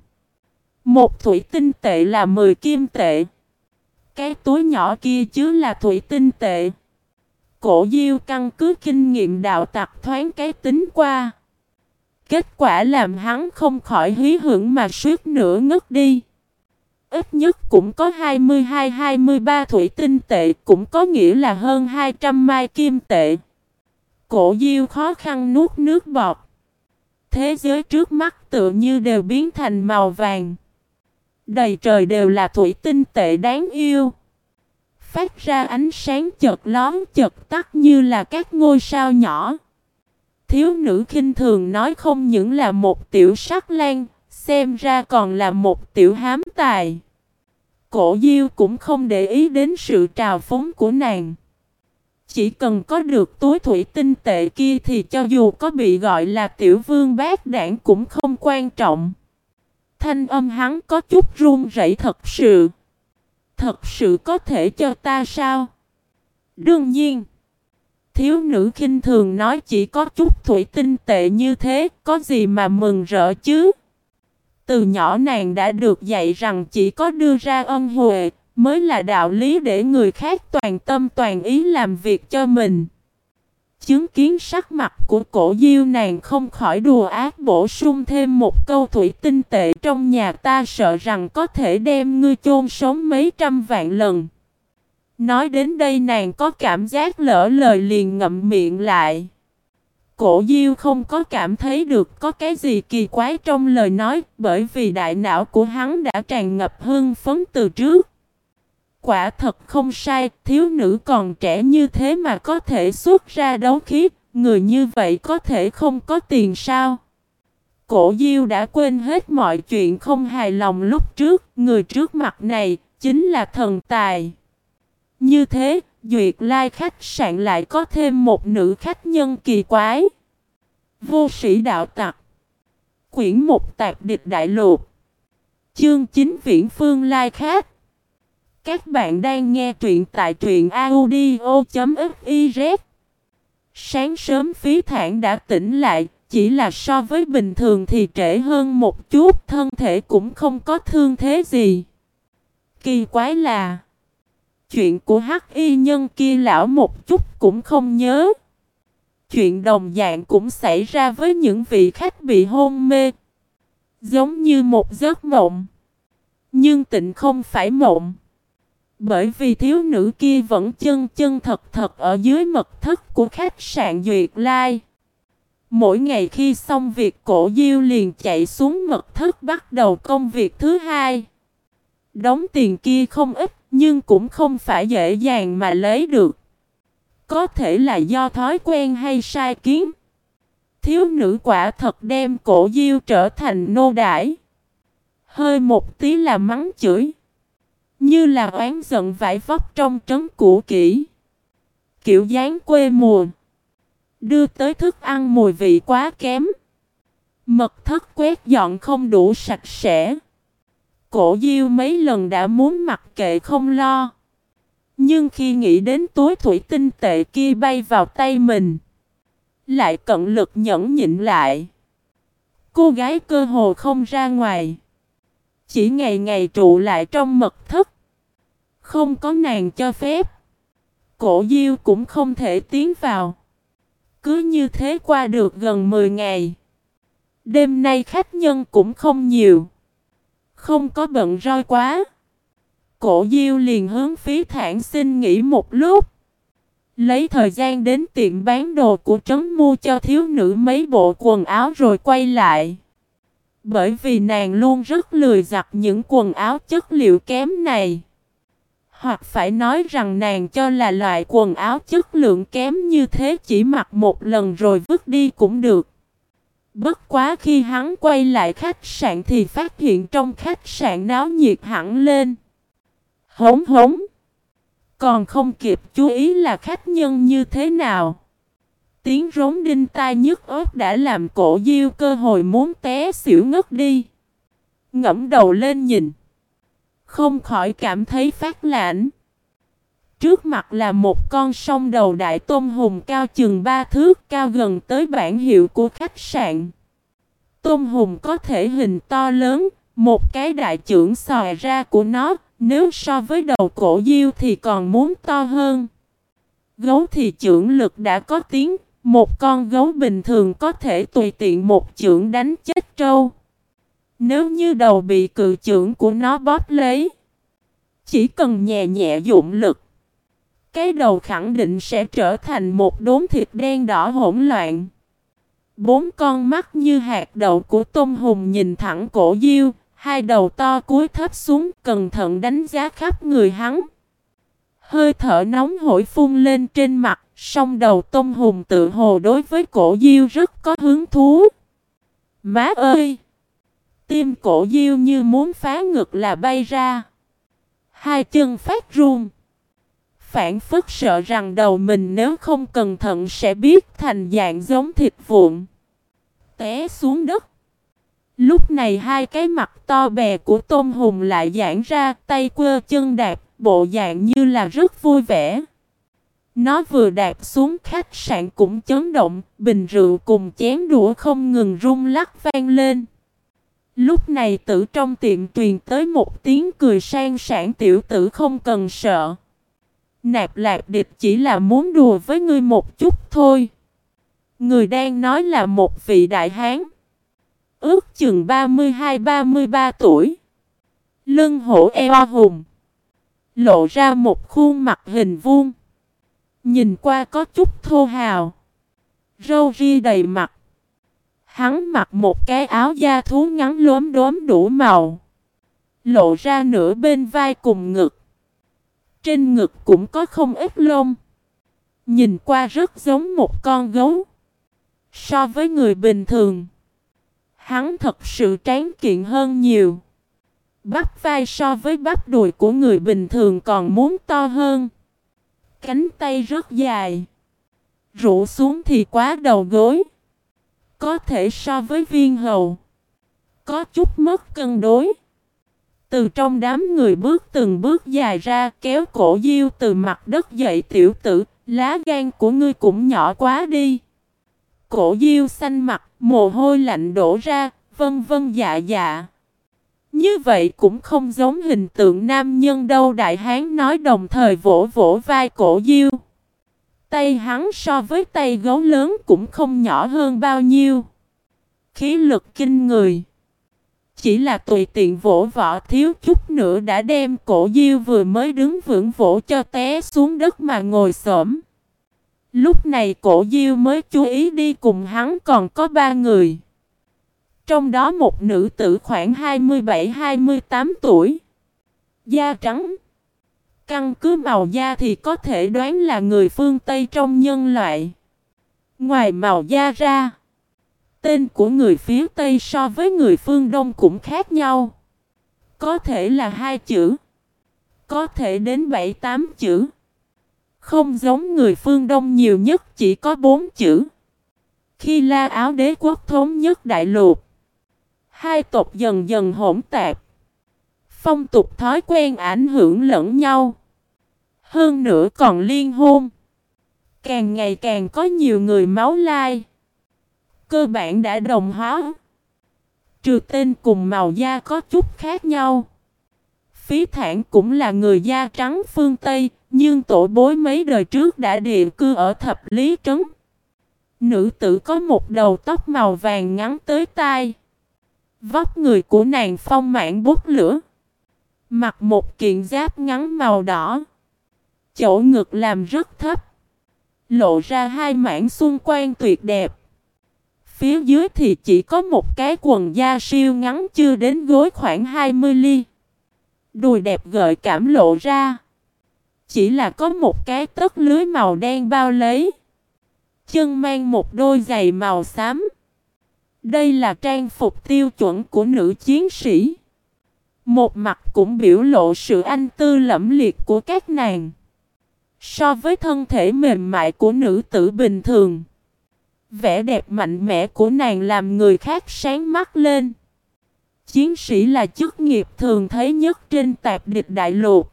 Một thủy tinh tệ là 10 kim tệ. Cái túi nhỏ kia chứa là thủy tinh tệ. Cổ diêu căn cứ kinh nghiệm đạo tặc thoáng cái tính qua. Kết quả làm hắn không khỏi hí hưởng mà suýt nữa ngất đi. Ít nhất cũng có 22-23 thủy tinh tệ, cũng có nghĩa là hơn 200 mai kim tệ. Cổ diêu khó khăn nuốt nước bọt. Thế giới trước mắt tựa như đều biến thành màu vàng. Đầy trời đều là thủy tinh tệ đáng yêu. Phát ra ánh sáng chợt lón chợt tắt như là các ngôi sao nhỏ. Thiếu nữ khinh thường nói không những là một tiểu sắc lan, xem ra còn là một tiểu hám tài. Cổ diêu cũng không để ý đến sự trào phúng của nàng. Chỉ cần có được túi thủy tinh tệ kia thì cho dù có bị gọi là tiểu vương bát đảng cũng không quan trọng. Thanh âm hắn có chút run rẩy thật sự. Thật sự có thể cho ta sao? Đương nhiên. Thiếu nữ khinh thường nói chỉ có chút thủy tinh tệ như thế, có gì mà mừng rỡ chứ? Từ nhỏ nàng đã được dạy rằng chỉ có đưa ra ân huệ, mới là đạo lý để người khác toàn tâm toàn ý làm việc cho mình. Chứng kiến sắc mặt của cổ diêu nàng không khỏi đùa ác bổ sung thêm một câu thủy tinh tệ trong nhà ta sợ rằng có thể đem ngươi chôn sống mấy trăm vạn lần. Nói đến đây nàng có cảm giác lỡ lời liền ngậm miệng lại. Cổ Diêu không có cảm thấy được có cái gì kỳ quái trong lời nói bởi vì đại não của hắn đã tràn ngập hưng phấn từ trước. Quả thật không sai, thiếu nữ còn trẻ như thế mà có thể xuất ra đấu khí, người như vậy có thể không có tiền sao? Cổ Diêu đã quên hết mọi chuyện không hài lòng lúc trước, người trước mặt này chính là thần tài. Như thế, Duyệt Lai khách sạn lại có thêm một nữ khách nhân kỳ quái. Vô sĩ đạo tặc. Quyển một tạc địch đại lục. Chương 9 Viễn Phương Lai khách. Các bạn đang nghe truyện tại truyện audio.fiz Sáng sớm phí thản đã tỉnh lại, chỉ là so với bình thường thì trễ hơn một chút, thân thể cũng không có thương thế gì. Kỳ quái là Chuyện của hắc y nhân kia lão một chút cũng không nhớ. Chuyện đồng dạng cũng xảy ra với những vị khách bị hôn mê. Giống như một giấc mộng. Nhưng tịnh không phải mộng. Bởi vì thiếu nữ kia vẫn chân chân thật thật ở dưới mật thất của khách sạn Duyệt Lai. Mỗi ngày khi xong việc, cổ diêu liền chạy xuống mật thất bắt đầu công việc thứ hai. Đóng tiền kia không ít, nhưng cũng không phải dễ dàng mà lấy được. Có thể là do thói quen hay sai kiến. Thiếu nữ quả thật đem cổ diêu trở thành nô đãi. Hơi một tí là mắng chửi. Như là oán giận vải vóc trong trấn cũ kỹ. Kiểu dáng quê mùa. Đưa tới thức ăn mùi vị quá kém. Mật thất quét dọn không đủ sạch sẽ. Cổ diêu mấy lần đã muốn mặc kệ không lo. Nhưng khi nghĩ đến túi thủy tinh tệ kia bay vào tay mình. Lại cận lực nhẫn nhịn lại. Cô gái cơ hồ không ra ngoài. Chỉ ngày ngày trụ lại trong mật thất. Không có nàng cho phép. Cổ diêu cũng không thể tiến vào. Cứ như thế qua được gần 10 ngày. Đêm nay khách nhân cũng không nhiều. Không có bận roi quá. Cổ diêu liền hướng phí thản xin nghỉ một lúc. Lấy thời gian đến tiệm bán đồ của trấn mua cho thiếu nữ mấy bộ quần áo rồi quay lại. Bởi vì nàng luôn rất lười giặt những quần áo chất liệu kém này. Hoặc phải nói rằng nàng cho là loại quần áo chất lượng kém như thế chỉ mặc một lần rồi vứt đi cũng được. Bất quá khi hắn quay lại khách sạn thì phát hiện trong khách sạn náo nhiệt hẳn lên. Hống hống. Còn không kịp chú ý là khách nhân như thế nào. Tiếng rống đinh tai nhức ớt đã làm cổ diêu cơ hội muốn té xỉu ngất đi. Ngẫm đầu lên nhìn. Không khỏi cảm thấy phát lãnh. Trước mặt là một con sông đầu đại tôm hùm cao chừng ba thước cao gần tới bản hiệu của khách sạn. Tôm hùm có thể hình to lớn, một cái đại trưởng xòe ra của nó, nếu so với đầu cổ diêu thì còn muốn to hơn. Gấu thì trưởng lực đã có tiếng, một con gấu bình thường có thể tùy tiện một trưởng đánh chết trâu. Nếu như đầu bị cự trưởng của nó bóp lấy, chỉ cần nhẹ nhẹ dụng lực, cái đầu khẳng định sẽ trở thành một đốm thịt đen đỏ hỗn loạn. Bốn con mắt như hạt đậu của tôm hùm nhìn thẳng cổ diêu, hai đầu to cúi thấp xuống cẩn thận đánh giá khắp người hắn. Hơi thở nóng hổi phun lên trên mặt, Song đầu tôm hùng tự hồ đối với cổ diêu rất có hứng thú. Má ơi! Tim cổ diêu như muốn phá ngực là bay ra. Hai chân phát run. Phản phức sợ rằng đầu mình nếu không cẩn thận sẽ biết thành dạng giống thịt vụn. Té xuống đất. Lúc này hai cái mặt to bè của tôm hùng lại giãn ra, tay quơ chân đạp, bộ dạng như là rất vui vẻ. Nó vừa đạp xuống khách sạn cũng chấn động, bình rượu cùng chén đũa không ngừng rung lắc vang lên. Lúc này tử trong tiệm truyền tới một tiếng cười sang sản tiểu tử không cần sợ. Nạp lạc địch chỉ là muốn đùa với ngươi một chút thôi. Người đang nói là một vị đại hán. Ước chừng 32-33 tuổi. Lưng hổ eo hùng. Lộ ra một khuôn mặt hình vuông. Nhìn qua có chút thô hào. Râu ri đầy mặt. Hắn mặc một cái áo da thú ngắn lốm đốm đủ màu. Lộ ra nửa bên vai cùng ngực. Trên ngực cũng có không ít lông. Nhìn qua rất giống một con gấu. So với người bình thường. Hắn thật sự tráng kiện hơn nhiều. Bắp vai so với bắp đùi của người bình thường còn muốn to hơn. Cánh tay rất dài. Rũ xuống thì quá đầu gối. Có thể so với viên hầu. Có chút mất cân đối. Từ trong đám người bước từng bước dài ra kéo cổ diêu từ mặt đất dậy tiểu tử, lá gan của ngươi cũng nhỏ quá đi. Cổ diêu xanh mặt, mồ hôi lạnh đổ ra, vân vân dạ dạ. Như vậy cũng không giống hình tượng nam nhân đâu, đại hán nói đồng thời vỗ vỗ vai cổ diêu. Tay hắn so với tay gấu lớn cũng không nhỏ hơn bao nhiêu. Khí lực kinh người. Chỉ là tùy tiện vỗ vỏ thiếu chút nữa đã đem cổ diêu vừa mới đứng vững vỗ cho té xuống đất mà ngồi xổm. Lúc này cổ diêu mới chú ý đi cùng hắn còn có ba người. Trong đó một nữ tử khoảng 27-28 tuổi. Da trắng. Căn cứ màu da thì có thể đoán là người phương Tây trong nhân loại. Ngoài màu da ra, tên của người phía Tây so với người phương Đông cũng khác nhau. Có thể là hai chữ, có thể đến bảy tám chữ. Không giống người phương Đông nhiều nhất chỉ có bốn chữ. Khi La Áo đế quốc thống nhất đại lục, hai tộc dần dần hỗn tạp. Phong tục thói quen ảnh hưởng lẫn nhau. Hơn nữa còn liên hôn. Càng ngày càng có nhiều người máu lai. Cơ bản đã đồng hóa. Trừ tên cùng màu da có chút khác nhau. Phí thản cũng là người da trắng phương Tây, nhưng tổ bối mấy đời trước đã địa cư ở thập lý trấn. Nữ tử có một đầu tóc màu vàng ngắn tới tai. Vóc người của nàng phong mãn bút lửa. Mặc một kiện giáp ngắn màu đỏ. Chỗ ngực làm rất thấp. Lộ ra hai mảng xung quanh tuyệt đẹp. Phía dưới thì chỉ có một cái quần da siêu ngắn chưa đến gối khoảng 20 ly. Đùi đẹp gợi cảm lộ ra. Chỉ là có một cái tất lưới màu đen bao lấy. Chân mang một đôi giày màu xám. Đây là trang phục tiêu chuẩn của nữ chiến sĩ. Một mặt cũng biểu lộ sự anh tư lẫm liệt của các nàng. So với thân thể mềm mại của nữ tử bình thường. Vẻ đẹp mạnh mẽ của nàng làm người khác sáng mắt lên. Chiến sĩ là chức nghiệp thường thấy nhất trên tạp địch đại lục.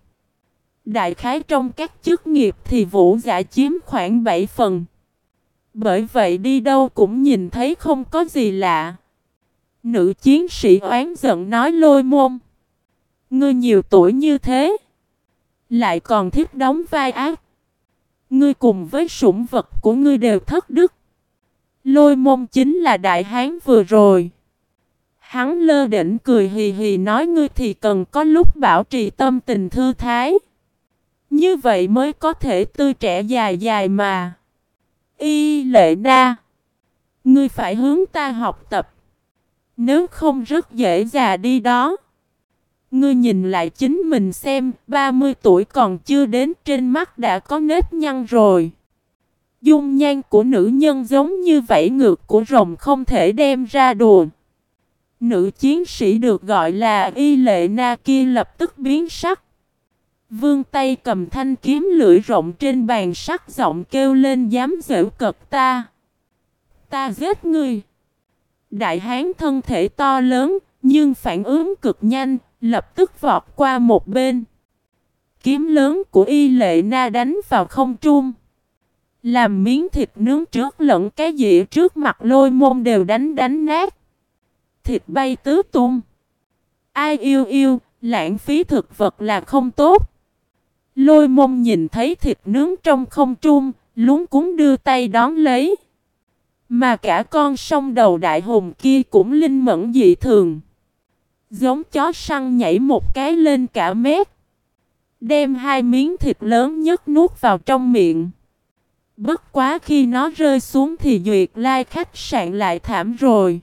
Đại khái trong các chức nghiệp thì vũ giả chiếm khoảng 7 phần. Bởi vậy đi đâu cũng nhìn thấy không có gì lạ. Nữ chiến sĩ oán giận nói, lôi môn. Ngươi nhiều tuổi như thế. Lại còn thích đóng vai ác. Ngươi cùng với sủng vật của ngươi đều thất đức. Lôi môn chính là đại hán vừa rồi. Hắn lơ đỉnh cười hì hì nói, ngươi thì cần có lúc bảo trì tâm tình thư thái. Như vậy mới có thể tươi trẻ dài dài mà. Y lệ na. Ngươi phải hướng ta học tập. Nếu không rất dễ già đi đó. Ngươi nhìn lại chính mình xem, 30 tuổi còn chưa đến trên mắt đã có nếp nhăn rồi. Dung nhan của nữ nhân giống như vảy ngược của rồng không thể đem ra đùa. Nữ chiến sĩ được gọi là Y Lệ Na kia lập tức biến sắc. Vương tay cầm thanh kiếm lưỡi rộng trên bàn sắt giọng kêu lên dám dễu cật ta. Ta giết ngươi. Đại hán thân thể to lớn, nhưng phản ứng cực nhanh, lập tức vọt qua một bên. Kiếm lớn của y lệ na đánh vào không trung. Làm miếng thịt nướng trước lẫn cái dĩa trước mặt lôi môn đều đánh đánh nát. Thịt bay tứ tung. Ai yêu yêu, lãng phí thực vật là không tốt. Lôi mông nhìn thấy thịt nướng trong không trung, lúng cúng đưa tay đón lấy. Mà cả con sông đầu đại hùng kia cũng linh mẫn dị thường. Giống chó săn nhảy một cái lên cả mét. Đem hai miếng thịt lớn nhất nuốt vào trong miệng. Bất quá khi nó rơi xuống thì duyệt lai khách sạn lại thảm rồi.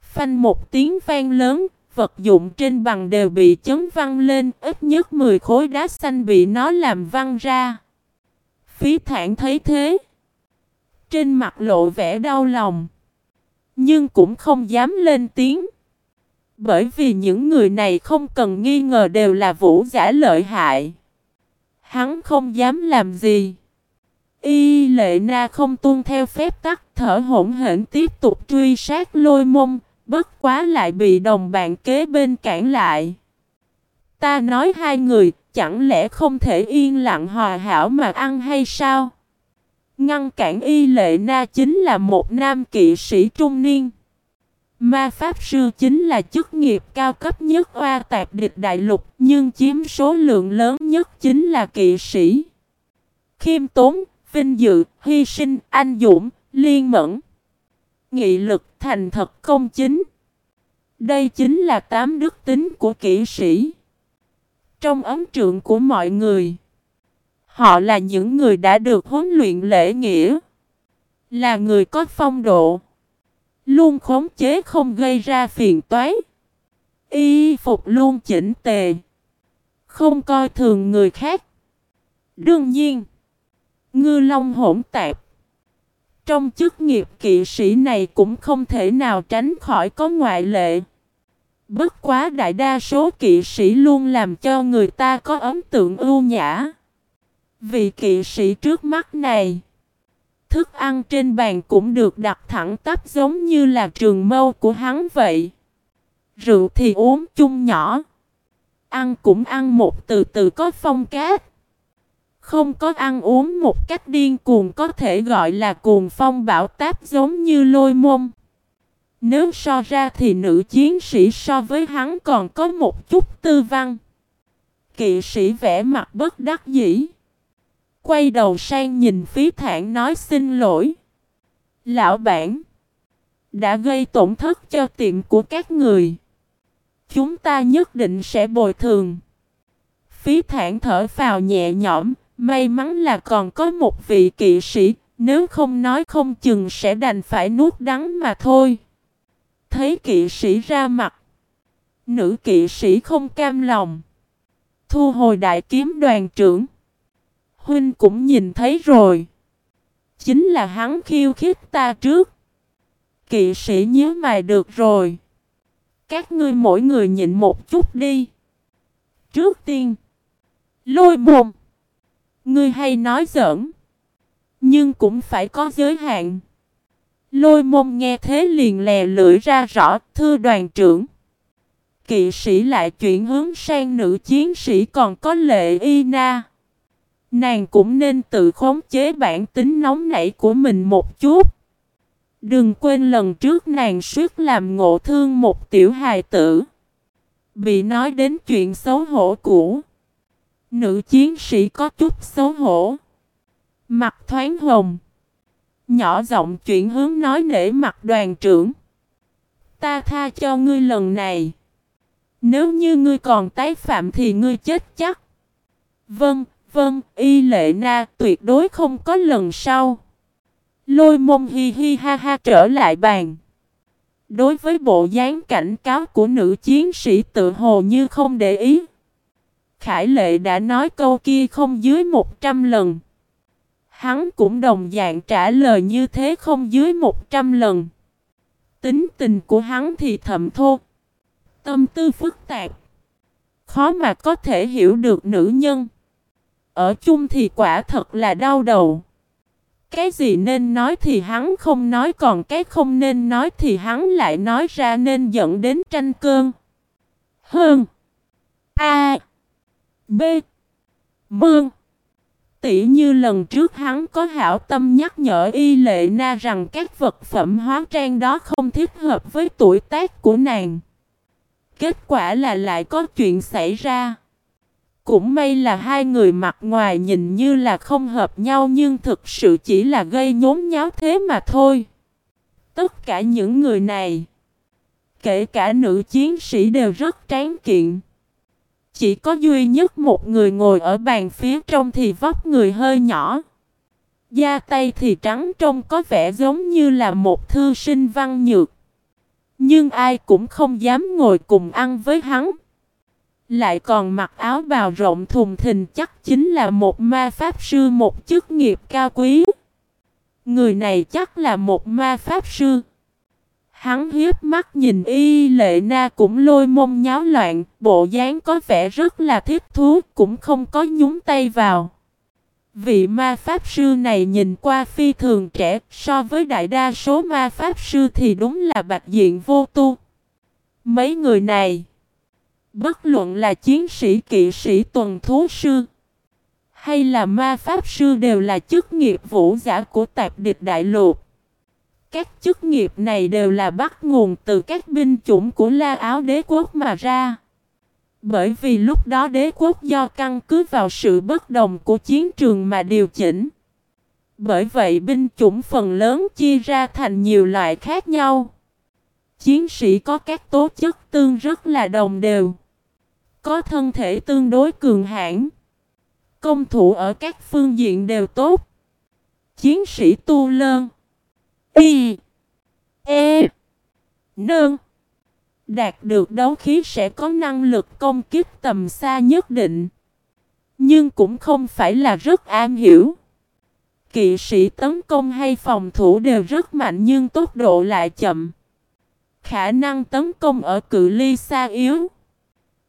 Phanh một tiếng vang lớn, vật dụng trên bằng đều bị chấn văng lên, ít nhất 10 khối đá xanh bị nó làm văng ra. Phí thản thấy thế. Trên mặt lộ vẻ đau lòng. Nhưng cũng không dám lên tiếng. Bởi vì những người này không cần nghi ngờ đều là vũ giả lợi hại. Hắn không dám làm gì. Y lệ na không tuân theo phép tắc thở hỗn hển tiếp tục truy sát lôi mông, bất quá lại bị đồng bạn kế bên cản lại. Ta nói hai người, chẳng lẽ không thể yên lặng hòa hảo mà ăn hay sao? Ngăn cản y lệ na chính là một nam kỵ sĩ trung niên. Ma Pháp Sư chính là chức nghiệp cao cấp nhất oa tạp địch đại lục nhưng chiếm số lượng lớn nhất chính là kỵ sĩ. Khiêm tốn, vinh dự, hy sinh, anh dũng, liên mẫn. Nghị lực, thành thật công chính. Đây chính là tám đức tính của kỹ sĩ. Trong ấn trượng của mọi người, họ là những người đã được huấn luyện lễ nghĩa. Là người có phong độ. Luôn khống chế không gây ra phiền toái. Y phục luôn chỉnh tề. Không coi thường người khác. Đương nhiên, ngư long hỗn tạp. Trong chức nghiệp kỵ sĩ này cũng không thể nào tránh khỏi có ngoại lệ. Bất quá đại đa số kỵ sĩ luôn làm cho người ta có ấn tượng ưu nhã. Vì kỵ sĩ trước mắt này, thức ăn trên bàn cũng được đặt thẳng tắp giống như là trường mâu của hắn vậy. Rượu thì uống chung nhỏ. Ăn cũng ăn một từ từ có phong cát. Không có ăn uống một cách điên cuồng có thể gọi là cuồng phong bão táp giống như lôi mông. Nếu so ra thì nữ chiến sĩ so với hắn còn có một chút tư văn. Kỵ sĩ vẽ mặt bất đắc dĩ. Quay đầu sang nhìn phí thản nói xin lỗi. Lão bản. Đã gây tổn thất cho tiệm của các người. Chúng ta nhất định sẽ bồi thường. Phí thản thở vào nhẹ nhõm. May mắn là còn có một vị kỵ sĩ. Nếu không nói không chừng sẽ đành phải nuốt đắng mà thôi. Thấy kỵ sĩ ra mặt. Nữ kỵ sĩ không cam lòng. Thu hồi đại kiếm đoàn trưởng. Huynh cũng nhìn thấy rồi. Chính là hắn khiêu khích ta trước. Kỵ sĩ nhớ mày được rồi. Các ngươi mỗi người nhịn một chút đi. Trước tiên. Lôi bùm. Ngươi hay nói giỡn. Nhưng cũng phải có giới hạn. Lôi môn nghe thế liền lè lưỡi ra rõ, thưa đoàn trưởng. Kỵ sĩ lại chuyển hướng sang nữ chiến sĩ còn có lệ y na. Nàng cũng nên tự khống chế bản tính nóng nảy của mình một chút. Đừng quên lần trước nàng suýt làm ngộ thương một tiểu hài tử. Bị nói đến chuyện xấu hổ cũ. Nữ chiến sĩ có chút xấu hổ. Mặt thoáng hồng. Nhỏ giọng chuyển hướng nói nể mặt đoàn trưởng. Ta tha cho ngươi lần này. Nếu như ngươi còn tái phạm thì ngươi chết chắc. Vâng, Vâng, y lệ na tuyệt đối không có lần sau. Lôi mông hi hi ha ha trở lại bàn. Đối với bộ dáng cảnh cáo của nữ chiến sĩ tự hồ như không để ý. Khải lệ đã nói câu kia không dưới 100 lần. Hắn cũng đồng dạng trả lời như thế không dưới 100 lần. Tính tình của hắn thì thậm thô. Tâm tư phức tạp. Khó mà có thể hiểu được nữ nhân. Ở chung thì quả thật là đau đầu. Cái gì nên nói thì hắn không nói, còn cái không nên nói thì hắn lại nói ra nên dẫn đến tranh cơn. Hơn. A. B. Bương Tỷ như lần trước hắn có hảo tâm nhắc nhở y lệ na rằng các vật phẩm hóa trang đó không thích hợp với tuổi tác của nàng. Kết quả là lại có chuyện xảy ra. Cũng may là hai người mặt ngoài nhìn như là không hợp nhau nhưng thực sự chỉ là gây nhốn nháo thế mà thôi. Tất cả những người này, kể cả nữ chiến sĩ đều rất tráng kiện. Chỉ có duy nhất một người ngồi ở bàn phía trong thì vóc người hơi nhỏ. Da tay thì trắng trông có vẻ giống như là một thư sinh văn nhược. Nhưng ai cũng không dám ngồi cùng ăn với hắn. Lại còn mặc áo bào rộng thùng thình chắc chính là một ma pháp sư một chức nghiệp cao quý. Người này chắc là một ma pháp sư. Hắn hiếp mắt nhìn y lệ na cũng lôi mông nháo loạn, bộ dáng có vẻ rất là thiết thú, cũng không có nhúng tay vào. Vị ma pháp sư này nhìn qua phi thường trẻ, so với đại đa số ma pháp sư thì đúng là bạch diện vô tu. Mấy người này, bất luận là chiến sĩ kỵ sĩ tuần thú sư, hay là ma pháp sư đều là chức nghiệp vũ giả của tạp địch đại lục. Các chức nghiệp này đều là bắt nguồn từ các binh chủng của La Áo đế quốc mà ra. Bởi vì lúc đó đế quốc do căn cứ vào sự bất đồng của chiến trường mà điều chỉnh. Bởi vậy binh chủng phần lớn chia ra thành nhiều loại khác nhau. Chiến sĩ có các tố chất tương rất là đồng đều. Có thân thể tương đối cường hãn. Công thủ ở các phương diện đều tốt. Chiến sĩ tu lơn. Y. E. Nương. Đạt được đấu khí sẽ có năng lực công kích tầm xa nhất định. Nhưng cũng không phải là rất an hiểu. Kỵ sĩ tấn công hay phòng thủ đều rất mạnh nhưng tốc độ lại chậm. Khả năng tấn công ở cự ly xa yếu.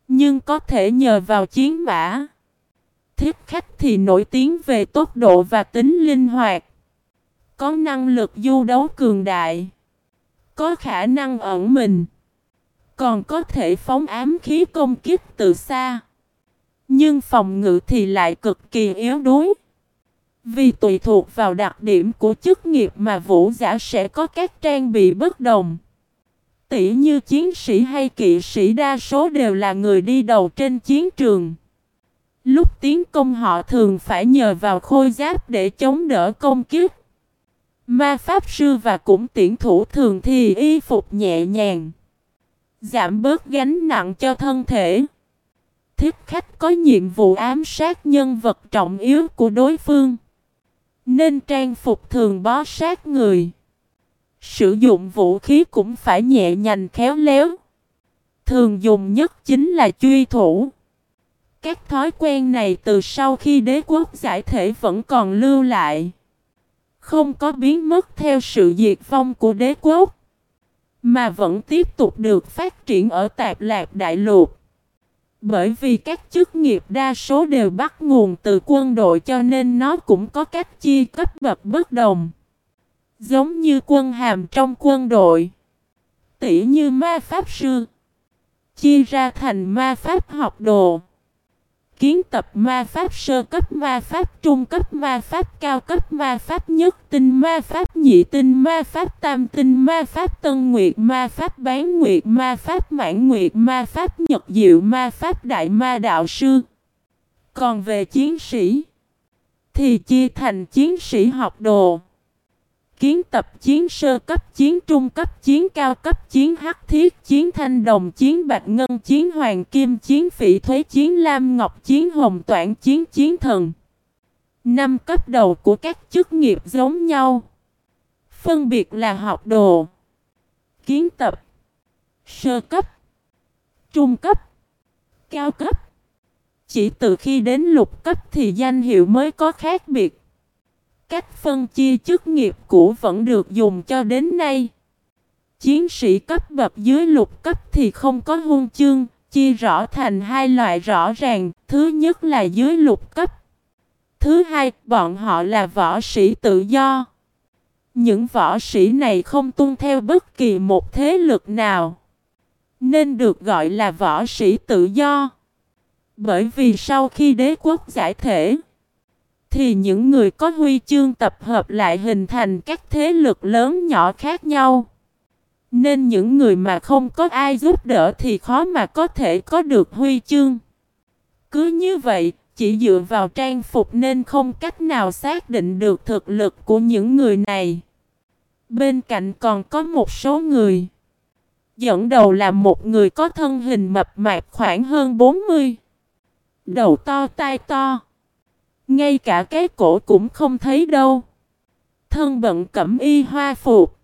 Nhưng có thể nhờ vào chiến mã. Thiết khách thì nổi tiếng về tốc độ và tính linh hoạt. Có năng lực du đấu cường đại. Có khả năng ẩn mình. Còn có thể phóng ám khí công kích từ xa. Nhưng phòng ngự thì lại cực kỳ yếu đuối. Vì tùy thuộc vào đặc điểm của chức nghiệp mà vũ giả sẽ có các trang bị bất đồng. Tỷ như chiến sĩ hay kỵ sĩ đa số đều là người đi đầu trên chiến trường. Lúc tiến công họ thường phải nhờ vào khôi giáp để chống đỡ công kích. Ma pháp sư và cũng tiễn thủ thường thì y phục nhẹ nhàng. Giảm bớt gánh nặng cho thân thể. Thiết khách có nhiệm vụ ám sát nhân vật trọng yếu của đối phương. Nên trang phục thường bó sát người. Sử dụng vũ khí cũng phải nhẹ nhàng khéo léo. Thường dùng nhất chính là truy thủ. Các thói quen này từ sau khi đế quốc giải thể vẫn còn lưu lại. Không có biến mất theo sự diệt vong của đế quốc. Mà vẫn tiếp tục được phát triển ở tạp lạc đại lục. Bởi vì các chức nghiệp đa số đều bắt nguồn từ quân đội cho nên nó cũng có cách chia cấp bậc bất đồng. Giống như quân hàm trong quân đội. Tỷ như ma pháp sư. Chia ra thành ma pháp học đồ. Kiến tập ma pháp sơ cấp ma pháp trung cấp ma pháp cao cấp ma pháp nhất tinh ma pháp nhị tinh ma pháp tam tinh ma pháp tân nguyệt ma pháp bán nguyệt ma pháp mãn nguyệt ma pháp nhật diệu ma pháp đại ma đạo sư. Còn về chiến sĩ thì chia thành chiến sĩ học đồ kiến tập chiến sơ cấp, chiến trung cấp, chiến cao cấp, chiến hắc thiết, chiến thanh đồng, chiến bạch ngân, chiến hoàng kim, chiến phỉ thuế, chiến lam ngọc, chiến hồng toản, chiến chiến thần. Năm cấp đầu của các chức nghiệp giống nhau. Phân biệt là học đồ, kiến tập, sơ cấp, trung cấp, cao cấp. Chỉ từ khi đến lục cấp thì danh hiệu mới có khác biệt. Cách phân chia chức nghiệp cũ vẫn được dùng cho đến nay. Chiến sĩ cấp bậc dưới lục cấp thì không có huân chương, chia rõ thành hai loại rõ ràng, thứ nhất là dưới lục cấp. Thứ hai, bọn họ là võ sĩ tự do. Những võ sĩ này không tuân theo bất kỳ một thế lực nào. Nên được gọi là võ sĩ tự do. Bởi vì sau khi đế quốc giải thể, thì những người có huy chương tập hợp lại hình thành các thế lực lớn nhỏ khác nhau. Nên những người mà không có ai giúp đỡ thì khó mà có thể có được huy chương. Cứ như vậy, chỉ dựa vào trang phục nên không cách nào xác định được thực lực của những người này. Bên cạnh còn có một số người. Dẫn đầu là một người có thân hình mập mạp khoảng hơn 40. Đầu to tai to. Ngay cả cái cổ cũng không thấy đâu. Thân bận cẩm y hoa phục.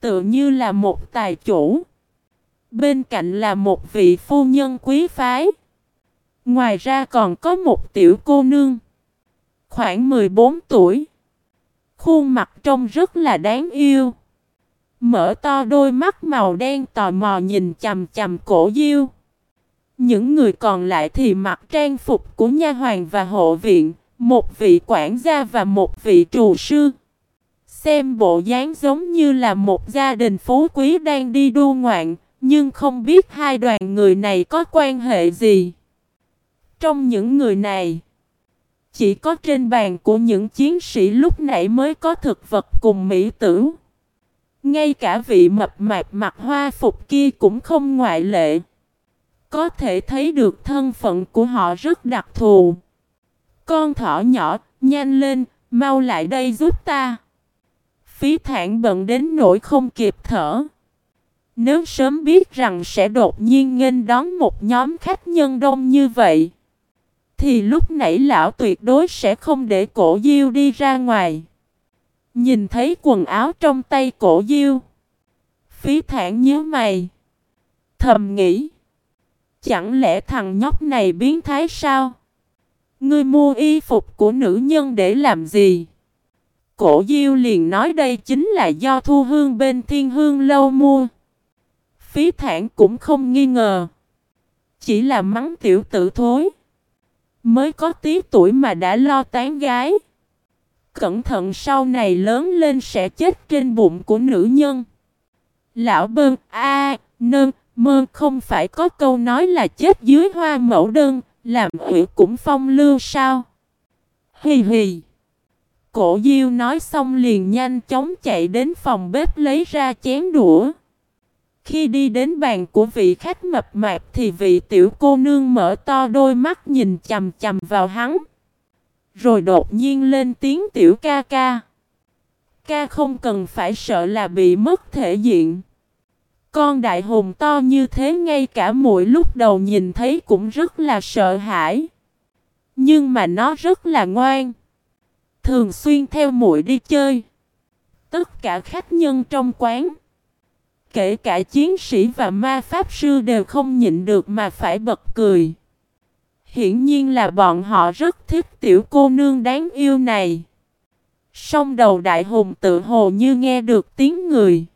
Tự như là một tài chủ. Bên cạnh là một vị phu nhân quý phái. Ngoài ra còn có một tiểu cô nương. Khoảng 14 tuổi. Khuôn mặt trông rất là đáng yêu. Mở to đôi mắt màu đen tò mò nhìn chầm chầm cổ diêu. Những người còn lại thì mặc trang phục của nha hoàng và hộ viện, một vị quản gia và một vị trù sư. Xem bộ dáng giống như là một gia đình phú quý đang đi đua ngoạn, nhưng không biết hai đoàn người này có quan hệ gì. Trong những người này, chỉ có trên bàn của những chiến sĩ lúc nãy mới có thực vật cùng mỹ tử. Ngay cả vị mập mạp mặt hoa phục kia cũng không ngoại lệ. Có thể thấy được thân phận của họ rất đặc thù. Con thỏ nhỏ, nhanh lên, mau lại đây giúp ta. Phí thản bận đến nỗi không kịp thở. Nếu sớm biết rằng sẽ đột nhiên nghênh đón một nhóm khách nhân đông như vậy, thì lúc nãy lão tuyệt đối sẽ không để cổ diêu đi ra ngoài. Nhìn thấy quần áo trong tay cổ diêu. Phí thản nhớ mày. Thầm nghĩ. Chẳng lẽ thằng nhóc này biến thái sao? Ngươi mua y phục của nữ nhân để làm gì? Cổ diêu liền nói đây chính là do thu hương bên thiên hương lâu mua. Phí thản cũng không nghi ngờ. Chỉ là mắng tiểu tử thối. Mới có tí tuổi mà đã lo tán gái. Cẩn thận sau này lớn lên sẽ chết trên bụng của nữ nhân. Lão bơn, a, nơn mơ không phải có câu nói là chết dưới hoa mẫu đơn, làm ủy cũng phong lưu sao? Hì hì. Cổ diêu nói xong liền nhanh chóng chạy đến phòng bếp lấy ra chén đũa. Khi đi đến bàn của vị khách mập mạp thì vị tiểu cô nương mở to đôi mắt nhìn chầm chầm vào hắn. Rồi đột nhiên lên tiếng tiểu ca ca. Ca không cần phải sợ là bị mất thể diện. Con đại hùng to như thế ngay cả mỗi lúc đầu nhìn thấy cũng rất là sợ hãi. Nhưng mà nó rất là ngoan. Thường xuyên theo muội đi chơi. Tất cả khách nhân trong quán. Kể cả chiến sĩ và ma pháp sư đều không nhịn được mà phải bật cười. Hiển nhiên là bọn họ rất thích tiểu cô nương đáng yêu này. Song đầu đại hùng tự hồ như nghe được tiếng người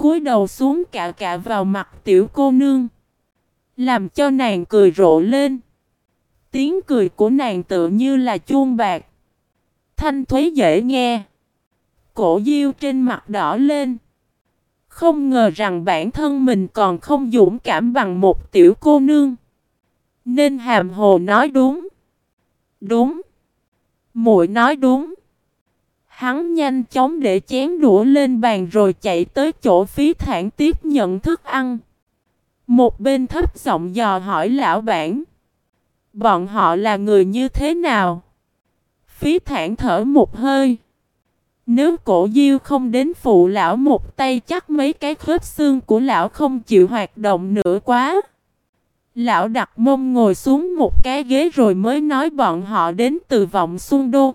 cúi đầu xuống cạ cạ vào mặt tiểu cô nương. Làm cho nàng cười rộ lên. Tiếng cười của nàng tự như là chuông bạc. Thanh thuế dễ nghe. Cổ diêu trên mặt đỏ lên. Không ngờ rằng bản thân mình còn không dũng cảm bằng một tiểu cô nương. Nên hàm hồ nói đúng. Đúng. muội nói đúng. Hắn nhanh chóng để chén đũa lên bàn rồi chạy tới chỗ phí thản tiếp nhận thức ăn. Một bên thấp giọng dò hỏi lão bản. Bọn họ là người như thế nào? Phí thản thở một hơi. Nếu cổ diêu không đến phụ lão một tay chắc mấy cái khớp xương của lão không chịu hoạt động nữa quá. Lão đặt mông ngồi xuống một cái ghế rồi mới nói bọn họ đến từ vọng xuân đô.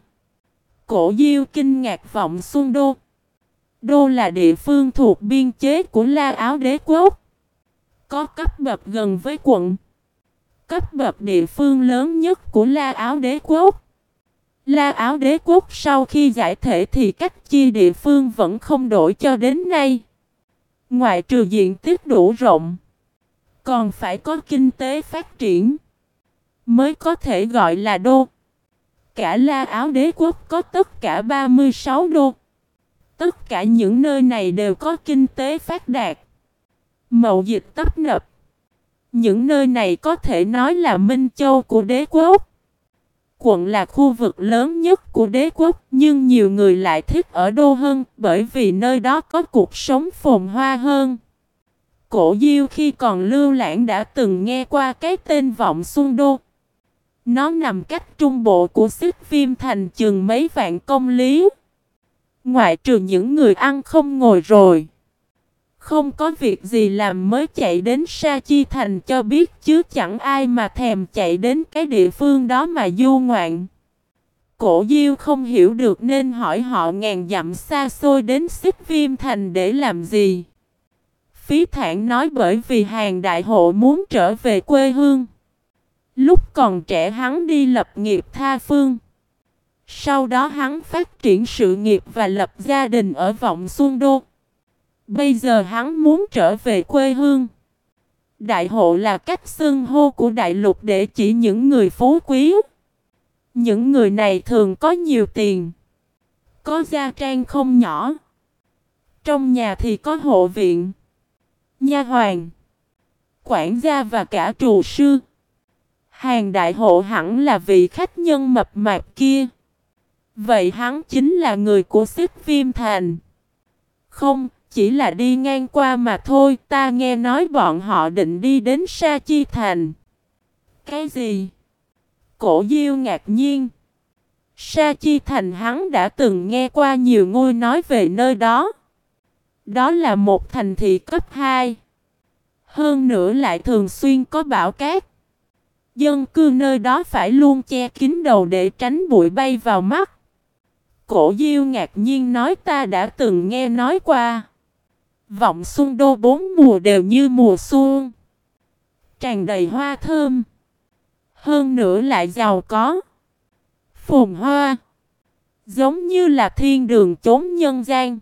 Cổ diêu kinh ngạc vọng xuân đô. Đô là địa phương thuộc biên chế của La Áo Đế Quốc. Có cấp bậc gần với quận. Cấp bậc địa phương lớn nhất của La Áo Đế Quốc. La áo đế quốc sau khi giải thể thì cách chia địa phương vẫn không đổi cho đến nay. Ngoại trừ diện tích đủ rộng, còn phải có kinh tế phát triển, mới có thể gọi là đô. Cả La áo đế quốc, có tất cả 36 đô. Tất cả những nơi này đều có kinh tế phát đạt. Mậu dịch tấp nập. Những nơi này có thể nói là Minh Châu của đế quốc. Quận là khu vực lớn nhất của đế quốc, nhưng nhiều người lại thích ở Đô hơn bởi vì nơi đó có cuộc sống phồn hoa hơn. Cổ Diêu khi còn lưu lãng đã từng nghe qua cái tên Vọng Xuân Đô. Nó nằm cách trung bộ của xích viêm thành chừng mấy vạn công lý. Ngoại trừ những người ăn không ngồi rồi. Không có việc gì làm mới chạy đến Sa Chi Thành cho biết chứ chẳng ai mà thèm chạy đến cái địa phương đó mà du ngoạn. Cổ Diêu không hiểu được nên hỏi họ ngàn dặm xa xôi đến xích viêm thành để làm gì. Phí thản nói bởi vì hàng đại hộ muốn trở về quê hương. Lúc còn trẻ hắn đi lập nghiệp tha phương. Sau đó hắn phát triển sự nghiệp và lập gia đình ở Vọng Xuân Đô. Bây giờ hắn muốn trở về quê hương. Đại hộ là cách xưng hô của đại lục để chỉ những người phú quý. Những người này thường có nhiều tiền. Có gia trang không nhỏ. Trong nhà thì có hộ viện. Nha hoàng. Quản gia và cả trù sư. Hàng đại hộ hẳn là vị khách nhân mập mạp kia. Vậy hắn chính là người của xích viêm thành. Không, chỉ là đi ngang qua mà thôi, ta nghe nói bọn họ định đi đến Sa Chi Thành. Cái gì? Cổ Diêu ngạc nhiên. Sa Chi Thành hắn đã từng nghe qua nhiều ngôi nói về nơi đó. Đó là một thành thị cấp 2. Hơn nữa lại thường xuyên có bão cát. Dân cư nơi đó phải luôn che kín đầu để tránh bụi bay vào mắt. Cổ Diêu ngạc nhiên nói, ta đã từng nghe nói qua. Vọng xuân đô bốn mùa đều như mùa xuân. Tràn đầy hoa thơm. Hơn nữa lại giàu có. Phồn hoa. Giống như là thiên đường chốn nhân gian.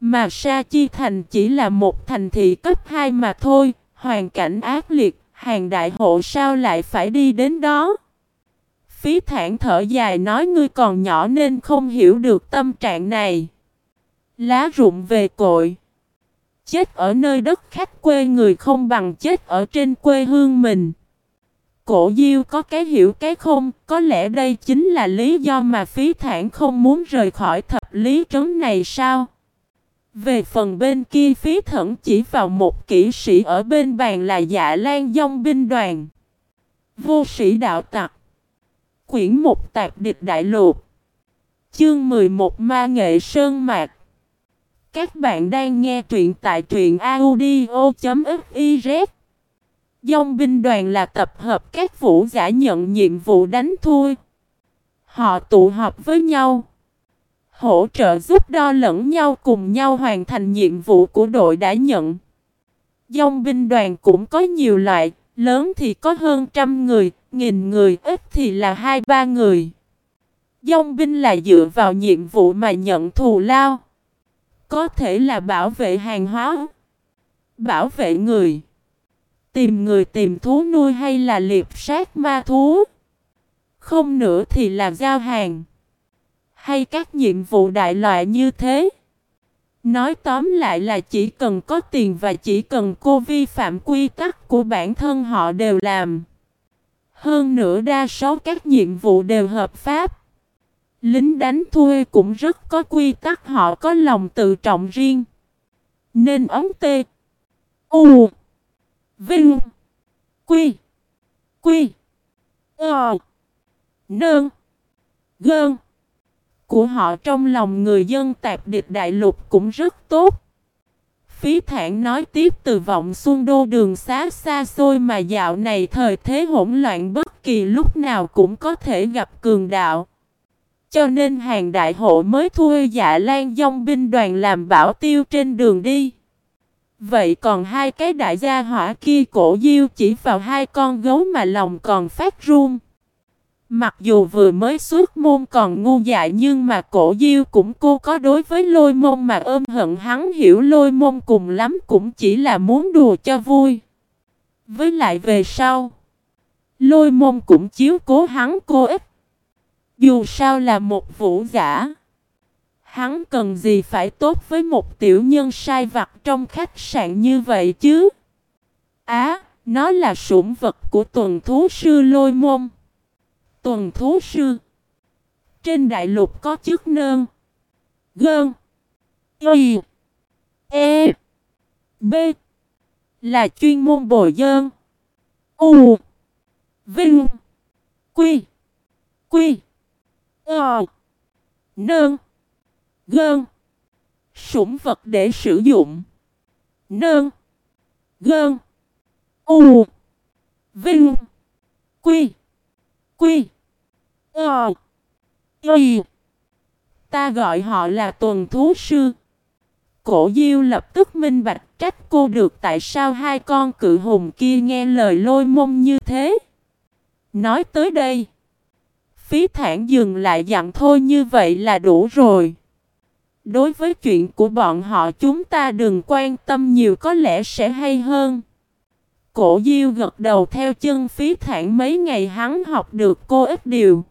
Mà Sa Chi Thành chỉ là một thành thị cấp 2 mà thôi. Hoàn cảnh ác liệt. Hàng đại hộ sao lại phải đi đến đó? Phí thản thở dài nói ngươi còn nhỏ nên không hiểu được tâm trạng này. Lá rụng về cội. Chết ở nơi đất khách quê người không bằng chết ở trên quê hương mình. Cổ Diêu có cái hiểu cái không, có lẽ đây chính là lý do mà phí thản không muốn rời khỏi thập lý trấn này sao? Về phần bên kia phí thẩn chỉ vào một kỹ sĩ ở bên bàn là dạ lan dông binh đoàn. Vô sĩ đạo tặc. Quyển một tạc địch đại lục. Chương 11 ma nghệ sơn mạc. Các bạn đang nghe truyện tại truyện audio.fif. Dông binh đoàn là tập hợp các vũ giả nhận nhiệm vụ đánh thua. Họ tụ họp với nhau. Hỗ trợ giúp đo lẫn nhau cùng nhau hoàn thành nhiệm vụ của đội đã nhận. Dông binh đoàn cũng có nhiều loại, lớn thì có hơn trăm người, nghìn người, ít thì là hai ba người. Dông binh là dựa vào nhiệm vụ mà nhận thù lao. Có thể là bảo vệ hàng hóa, bảo vệ người, tìm người tìm thú nuôi hay là liệp sát ma thú. Không nữa thì là giao hàng, hay các nhiệm vụ đại loại như thế. Nói tóm lại là chỉ cần có tiền và chỉ cần cô vi phạm quy tắc của bản thân họ đều làm. Hơn nữa đa số các nhiệm vụ đều hợp pháp. Lính đánh thuê cũng rất có quy tắc, họ có lòng tự trọng riêng. Nên ống tê. U. Vinh. Quy. Quy. Ờ. Nơn. Gơn. Của họ trong lòng người dân tạp địch đại lục cũng rất tốt. Phí thản nói tiếp từ vọng xuân đô đường xá xa xôi mà dạo này thời thế hỗn loạn bất kỳ lúc nào cũng có thể gặp cường đạo. Cho nên hàng đại hộ mới thuê dạ lan dông binh đoàn làm bảo tiêu trên đường đi. Vậy còn hai cái đại gia hỏa kia cổ diêu chỉ vào hai con gấu mà lòng còn phát run. Mặc dù vừa mới xuất môn còn ngu dại nhưng mà cổ diêu cũng cô có đối với lôi môn mà ôm hận hắn hiểu lôi môn cùng lắm cũng chỉ là muốn đùa cho vui. Với lại về sau, lôi môn cũng chiếu cố hắn cô ít. Dù sao là một vũ giả. Hắn cần gì phải tốt với một tiểu nhân sai vặt trong khách sạn như vậy chứ? Á, nó là sủng vật của tuần thú sư lôi môn. Tuần thú sư. Trên đại lục có chức nơn. Gơn. Y. E. B. Là chuyên môn bồi dơn. U. Vinh. Quy. Quy. Ờ. Nơn. Gơn. Sủng vật để sử dụng. Nơn. Gơn. U. Vinh. Quy. Quy. Ờ. Y. Ta gọi họ là tuần thú sư. Cổ diêu lập tức minh bạch trách cô được tại sao hai con cự hùng kia nghe lời lôi mông như thế. Nói tới đây. Phí thản dừng lại dặn thôi như vậy là đủ rồi. Đối với chuyện của bọn họ chúng ta đừng quan tâm nhiều có lẽ sẽ hay hơn. Cổ Diêu gật đầu theo chân phí thản mấy ngày hắn học được cô ít điều.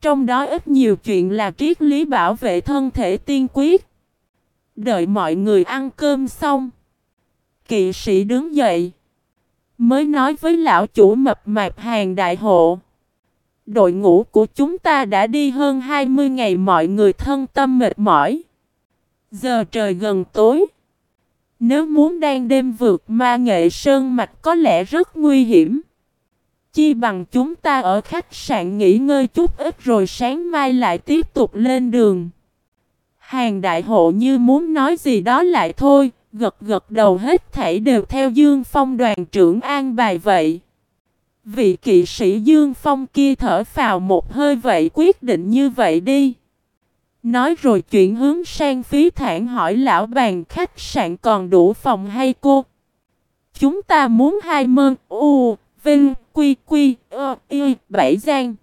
Trong đó ít nhiều chuyện là triết lý bảo vệ thân thể tiên quyết. Đợi mọi người ăn cơm xong. Kỵ sĩ đứng dậy. Mới nói với lão chủ mập mạp hàng đại hộ. Đội ngũ của chúng ta đã đi hơn 20 ngày, mọi người thân tâm mệt mỏi. Giờ trời gần tối. Nếu muốn đang đêm vượt ma nghệ sơn mạch có lẽ rất nguy hiểm. Chi bằng chúng ta ở khách sạn nghỉ ngơi chút ít rồi sáng mai lại tiếp tục lên đường. Hàng đại hộ như muốn nói gì đó lại thôi, gật gật đầu hết thảy đều theo Dương Phong đoàn trưởng an bài vậy. Vị kỵ sĩ Dương Phong kia thở phào một hơi vậy quyết định như vậy đi. Nói rồi chuyển hướng sang phí thản hỏi lão bàn khách sạn còn đủ phòng hay cô? Chúng ta muốn hai mơn, u, vinh, quy, quy, ơ, y, bảy gian.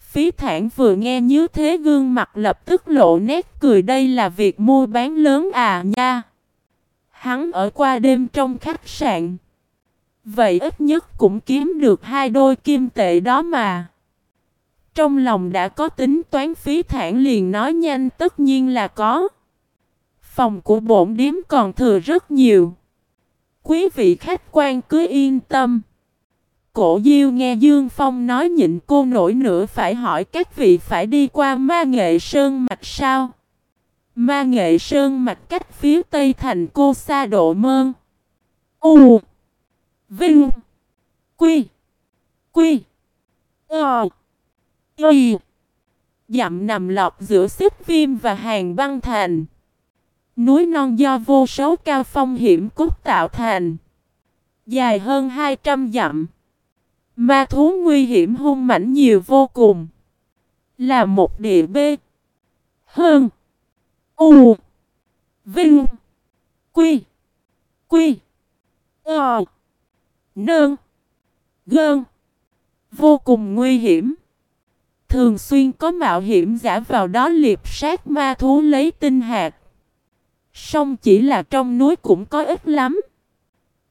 Phí thản vừa nghe như thế gương mặt lập tức lộ nét cười đây là việc mua bán lớn à nha. Hắn ở qua đêm trong khách sạn. Vậy ít nhất cũng kiếm được hai đôi kim tệ đó mà. Trong lòng đã có tính toán phí thản liền nói nhanh tất nhiên là có. Phòng của bổn điếm còn thừa rất nhiều. Quý vị khách quan cứ yên tâm. Cổ Diêu nghe Dương Phong nói nhịn cô nổi nữa phải hỏi các vị phải đi qua ma nghệ sơn mạch sao. Ma nghệ sơn mạch cách phía tây thành cô xa độ mơn. U. Vinh. Quy. Quy. Ờ. Y. Dặm nằm lọt giữa xếp viêm và hàng băng thành. Núi non do vô số cao phong hiểm cốt tạo thành. Dài hơn 200 dặm. Ma thú nguy hiểm hung mãnh nhiều vô cùng. Là một địa bê. Hơn. U. Vinh. Quy. Quy. Ờ. Nơn. Gơn. Vô cùng nguy hiểm. Thường xuyên có mạo hiểm giả vào đó liệp sát ma thú lấy tinh hạt. Song chỉ là trong núi cũng có ít lắm.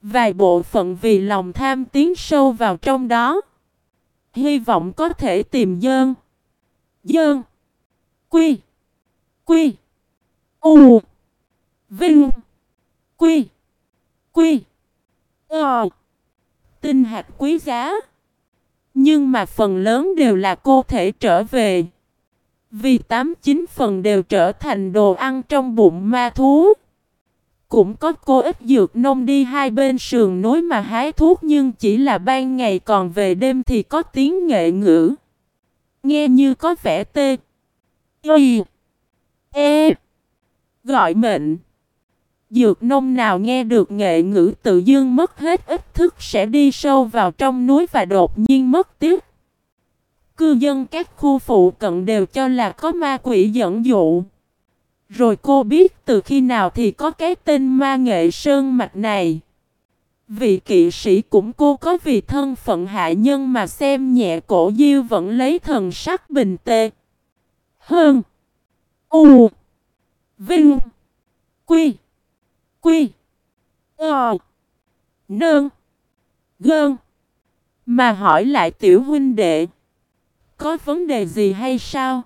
Vài bộ phận vì lòng tham tiến sâu vào trong đó. Hy vọng có thể tìm dơn. Dơn. Quy. Quy. U. Vinh. Quy. Quy. Ờ. Tinh hạt quý giá. Nhưng mà phần lớn đều là cô thể trở về. Vì tám chín phần đều trở thành đồ ăn trong bụng ma thú. Cũng có cô ít dược nông đi hai bên sườn nối mà hái thuốc nhưng chỉ là ban ngày còn về đêm thì có tiếng nghệ ngữ. Nghe như có vẻ tê. Y. E. Gọi mệnh. Dược nông nào nghe được nghệ ngữ tự dương mất hết ít thức sẽ đi sâu vào trong núi và đột nhiên mất tiếc. Cư dân các khu phụ cận đều cho là có ma quỷ dẫn dụ. Rồi cô biết từ khi nào thì có cái tên ma nghệ sơn mạch này. Vị kỵ sĩ cũng cô có vì thân phận hạ nhân mà xem nhẹ cổ diêu vẫn lấy thần sắc bình tê. Hơn. U. Vinh. Quy. Quy. Ờ. Nương. Gơn. Mà hỏi lại tiểu huynh đệ. Có vấn đề gì hay sao?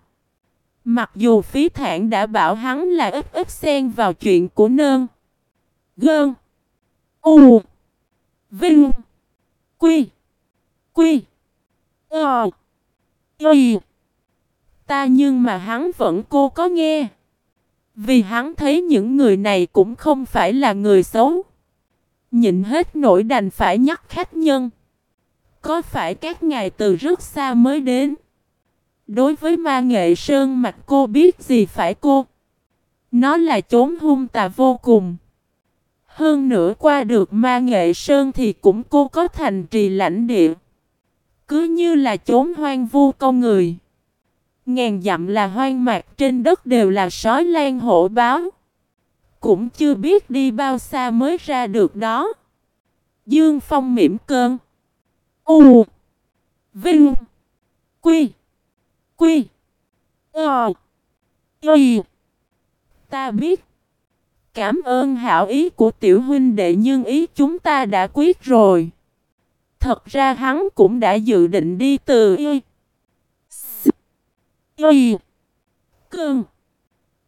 Mặc dù phí thản đã bảo hắn là ít ít xen vào chuyện của nơn. Gơn. U. Vinh. Quy. Quy. Ờ. Y. Ta nhưng mà hắn vẫn cô có nghe. Vì hắn thấy những người này cũng không phải là người xấu. Nhịn hết nỗi đành phải nhắc khách nhân. Có phải các ngài từ rất xa mới đến? Đối với ma nghệ sơn mặt cô biết gì phải cô? Nó là chốn hung tà vô cùng. Hơn nữa qua được ma nghệ sơn thì cũng cô có thành trì lãnh địa. Cứ như là chốn hoang vu con người. Ngàn dặm là hoang mạc, trên đất đều là sói lan hổ báo. Cũng chưa biết đi bao xa mới ra được đó. Dương Phong mỉm cơn. U. Vinh. Quy. Quy. Ờ. Ý. Ta biết. Cảm ơn hảo ý của tiểu huynh đệ nhưng ý chúng ta đã quyết rồi. Thật ra hắn cũng đã dự định đi từ Y. S. Y. Cương.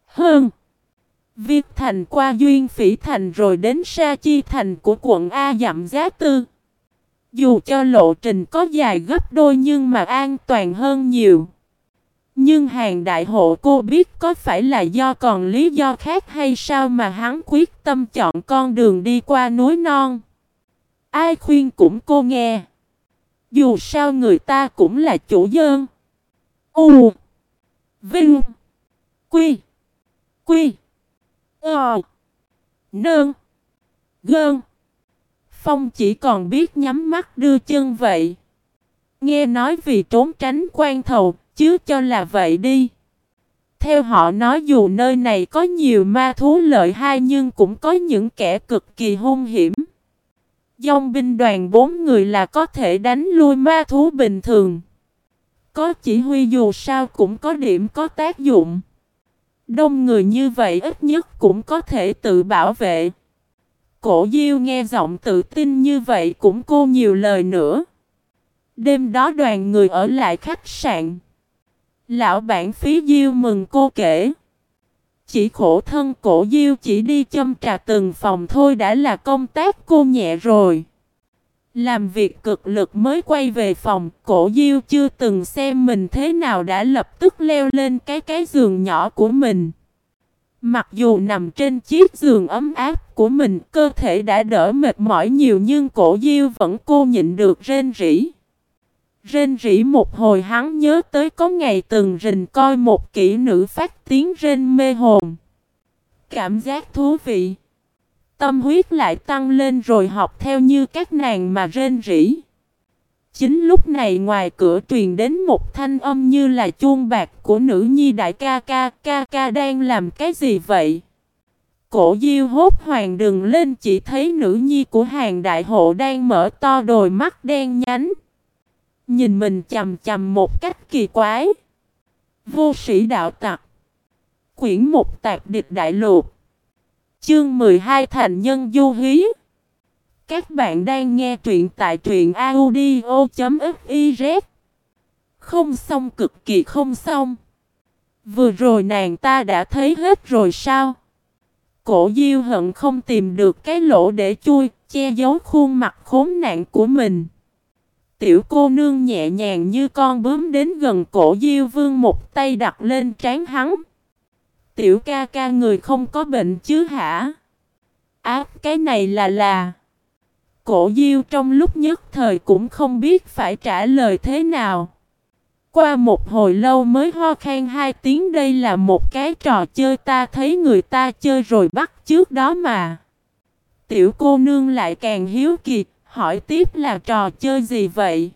Hơn. Viết thành qua Duyên Phỉ Thành rồi đến Sa Chi Thành của quận A Dặm Giá Tư. Dù cho lộ trình có dài gấp đôi nhưng mà an toàn hơn nhiều. Nhưng hàng đại hộ cô biết có phải là do còn lý do khác hay sao mà hắn quyết tâm chọn con đường đi qua núi non. Ai khuyên cũng cô nghe. Dù sao người ta cũng là chủ dân. U. Vinh. Quy. Quy. Ờ. Nơn. Gơn. Phong chỉ còn biết nhắm mắt đưa chân vậy. Nghe nói vì trốn tránh quan thầu, chứ cho là vậy đi. Theo họ nói dù nơi này có nhiều ma thú lợi hai nhưng cũng có những kẻ cực kỳ hung hiểm. Dòng binh đoàn bốn người là có thể đánh lui ma thú bình thường. Có chỉ huy dù sao cũng có điểm có tác dụng. Đông người như vậy ít nhất cũng có thể tự bảo vệ. Cổ Diêu nghe giọng tự tin như vậy cũng cô nhiều lời nữa. Đêm đó đoàn người ở lại khách sạn. Lão bản phí Diêu mừng cô kể. Chỉ khổ thân cổ Diêu chỉ đi châm trà từng phòng thôi đã là công tác cô nhẹ rồi. Làm việc cực lực mới quay về phòng, cổ Diêu chưa từng xem mình thế nào đã lập tức leo lên cái cái giường nhỏ của mình. Mặc dù nằm trên chiếc giường ấm áp của mình, cơ thể đã đỡ mệt mỏi nhiều nhưng cổ Diêu vẫn cô nhịn được rên rỉ. Rên rỉ một hồi hắn nhớ tới có ngày từng rình coi một kỹ nữ phát tiếng rên mê hồn. Cảm giác thú vị. Tâm huyết lại tăng lên rồi học theo như các nàng mà rên rỉ. Chính lúc này ngoài cửa truyền đến một thanh âm như là chuông bạc của nữ nhi đại ca ca, ca ca đang làm cái gì vậy? Cổ diêu hốt hoàng đừng lên chỉ thấy nữ nhi của hàng đại hộ đang mở to đôi mắt đen nhánh. Nhìn mình chầm chầm một cách kỳ quái. Vô sĩ đạo tặc. Quyển một tạp địch đại lục. Chương 12 Thành nhân du hí. Các bạn đang nghe truyện tại truyện audio.fiz. Không xong cực kỳ không xong. Vừa rồi nàng ta đã thấy hết rồi sao? Cổ diêu hận không tìm được cái lỗ để chui, che giấu khuôn mặt khốn nạn của mình. Tiểu cô nương nhẹ nhàng như con bướm đến gần cổ diêu vương một tay đặt lên trán hắn. Tiểu ca ca người không có bệnh chứ hả? Áp cái này là là... Cổ diêu trong lúc nhất thời cũng không biết phải trả lời thế nào. Qua một hồi lâu mới ho khan hai tiếng đây là một cái trò chơi ta thấy người ta chơi rồi bắt trước đó mà. Tiểu cô nương lại càng hiếu kỳ, hỏi tiếp là trò chơi gì vậy?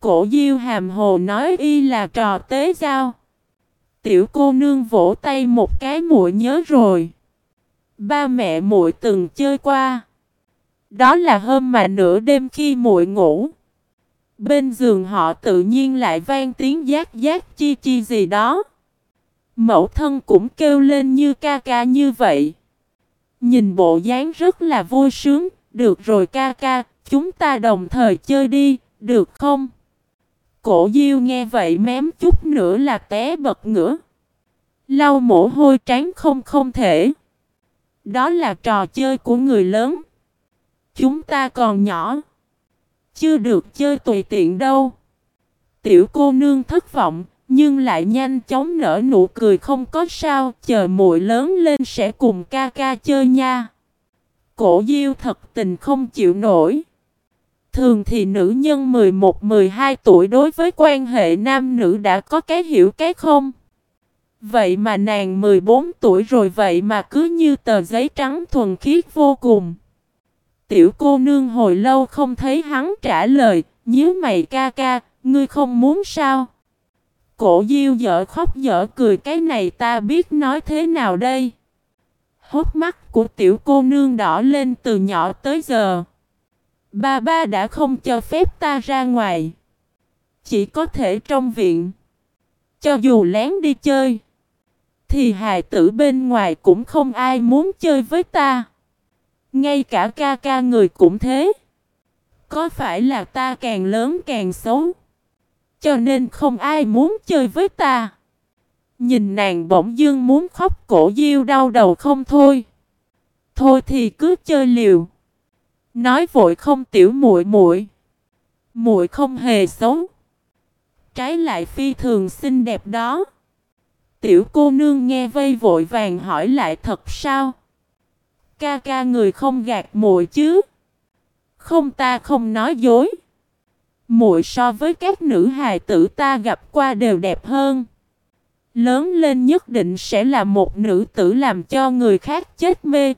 Cổ diêu hàm hồ nói y là trò tế giao. Tiểu cô nương vỗ tay một cái muội nhớ rồi. Ba mẹ muội từng chơi qua. Đó là hôm mà nửa đêm khi muội ngủ. Bên giường họ tự nhiên lại vang tiếng giác giác chi chi gì đó. Mẫu thân cũng kêu lên như ca ca như vậy. Nhìn bộ dáng rất là vui sướng, được rồi ca ca, chúng ta đồng thời chơi đi, được không? Cổ diêu nghe vậy mém chút nữa là té bật ngửa. Lau mổ hôi trán không không thể. Đó là trò chơi của người lớn. Chúng ta còn nhỏ. Chưa được chơi tùy tiện đâu. Tiểu cô nương thất vọng, nhưng lại nhanh chóng nở nụ cười không có sao, chờ muội lớn lên sẽ cùng ca ca chơi nha. Cổ diêu thật tình không chịu nổi. Thường thì nữ nhân 11-12 tuổi đối với quan hệ nam nữ đã có cái hiểu cái không. Vậy mà nàng 14 tuổi rồi vậy mà cứ như tờ giấy trắng thuần khiết vô cùng. Tiểu cô nương hồi lâu không thấy hắn trả lời, nhíu mày ca ca, ngươi không muốn sao? Cổ diêu dở khóc dở cười cái này ta biết nói thế nào đây? Hốt mắt của tiểu cô nương đỏ lên từ nhỏ tới giờ. Ba ba đã không cho phép ta ra ngoài. Chỉ có thể trong viện. Cho dù lén đi chơi. Thì hài tử bên ngoài cũng không ai muốn chơi với ta. Ngay cả ca ca người cũng thế. Có phải là ta càng lớn càng xấu? Cho nên không ai muốn chơi với ta. Nhìn nàng bỗng dưng muốn khóc, cổ diêu đau đầu không thôi. Thôi thì cứ chơi liều. Nói vội không tiểu muội muội. Muội không hề xấu. Trái lại phi thường xinh đẹp đó. Tiểu cô nương nghe vây vội vàng hỏi lại thật sao? Ca ca người không gạt muội chứ? Không ta không nói dối. Muội so với các nữ hài tử ta gặp qua đều đẹp hơn. Lớn lên nhất định sẽ là một nữ tử làm cho người khác chết mê,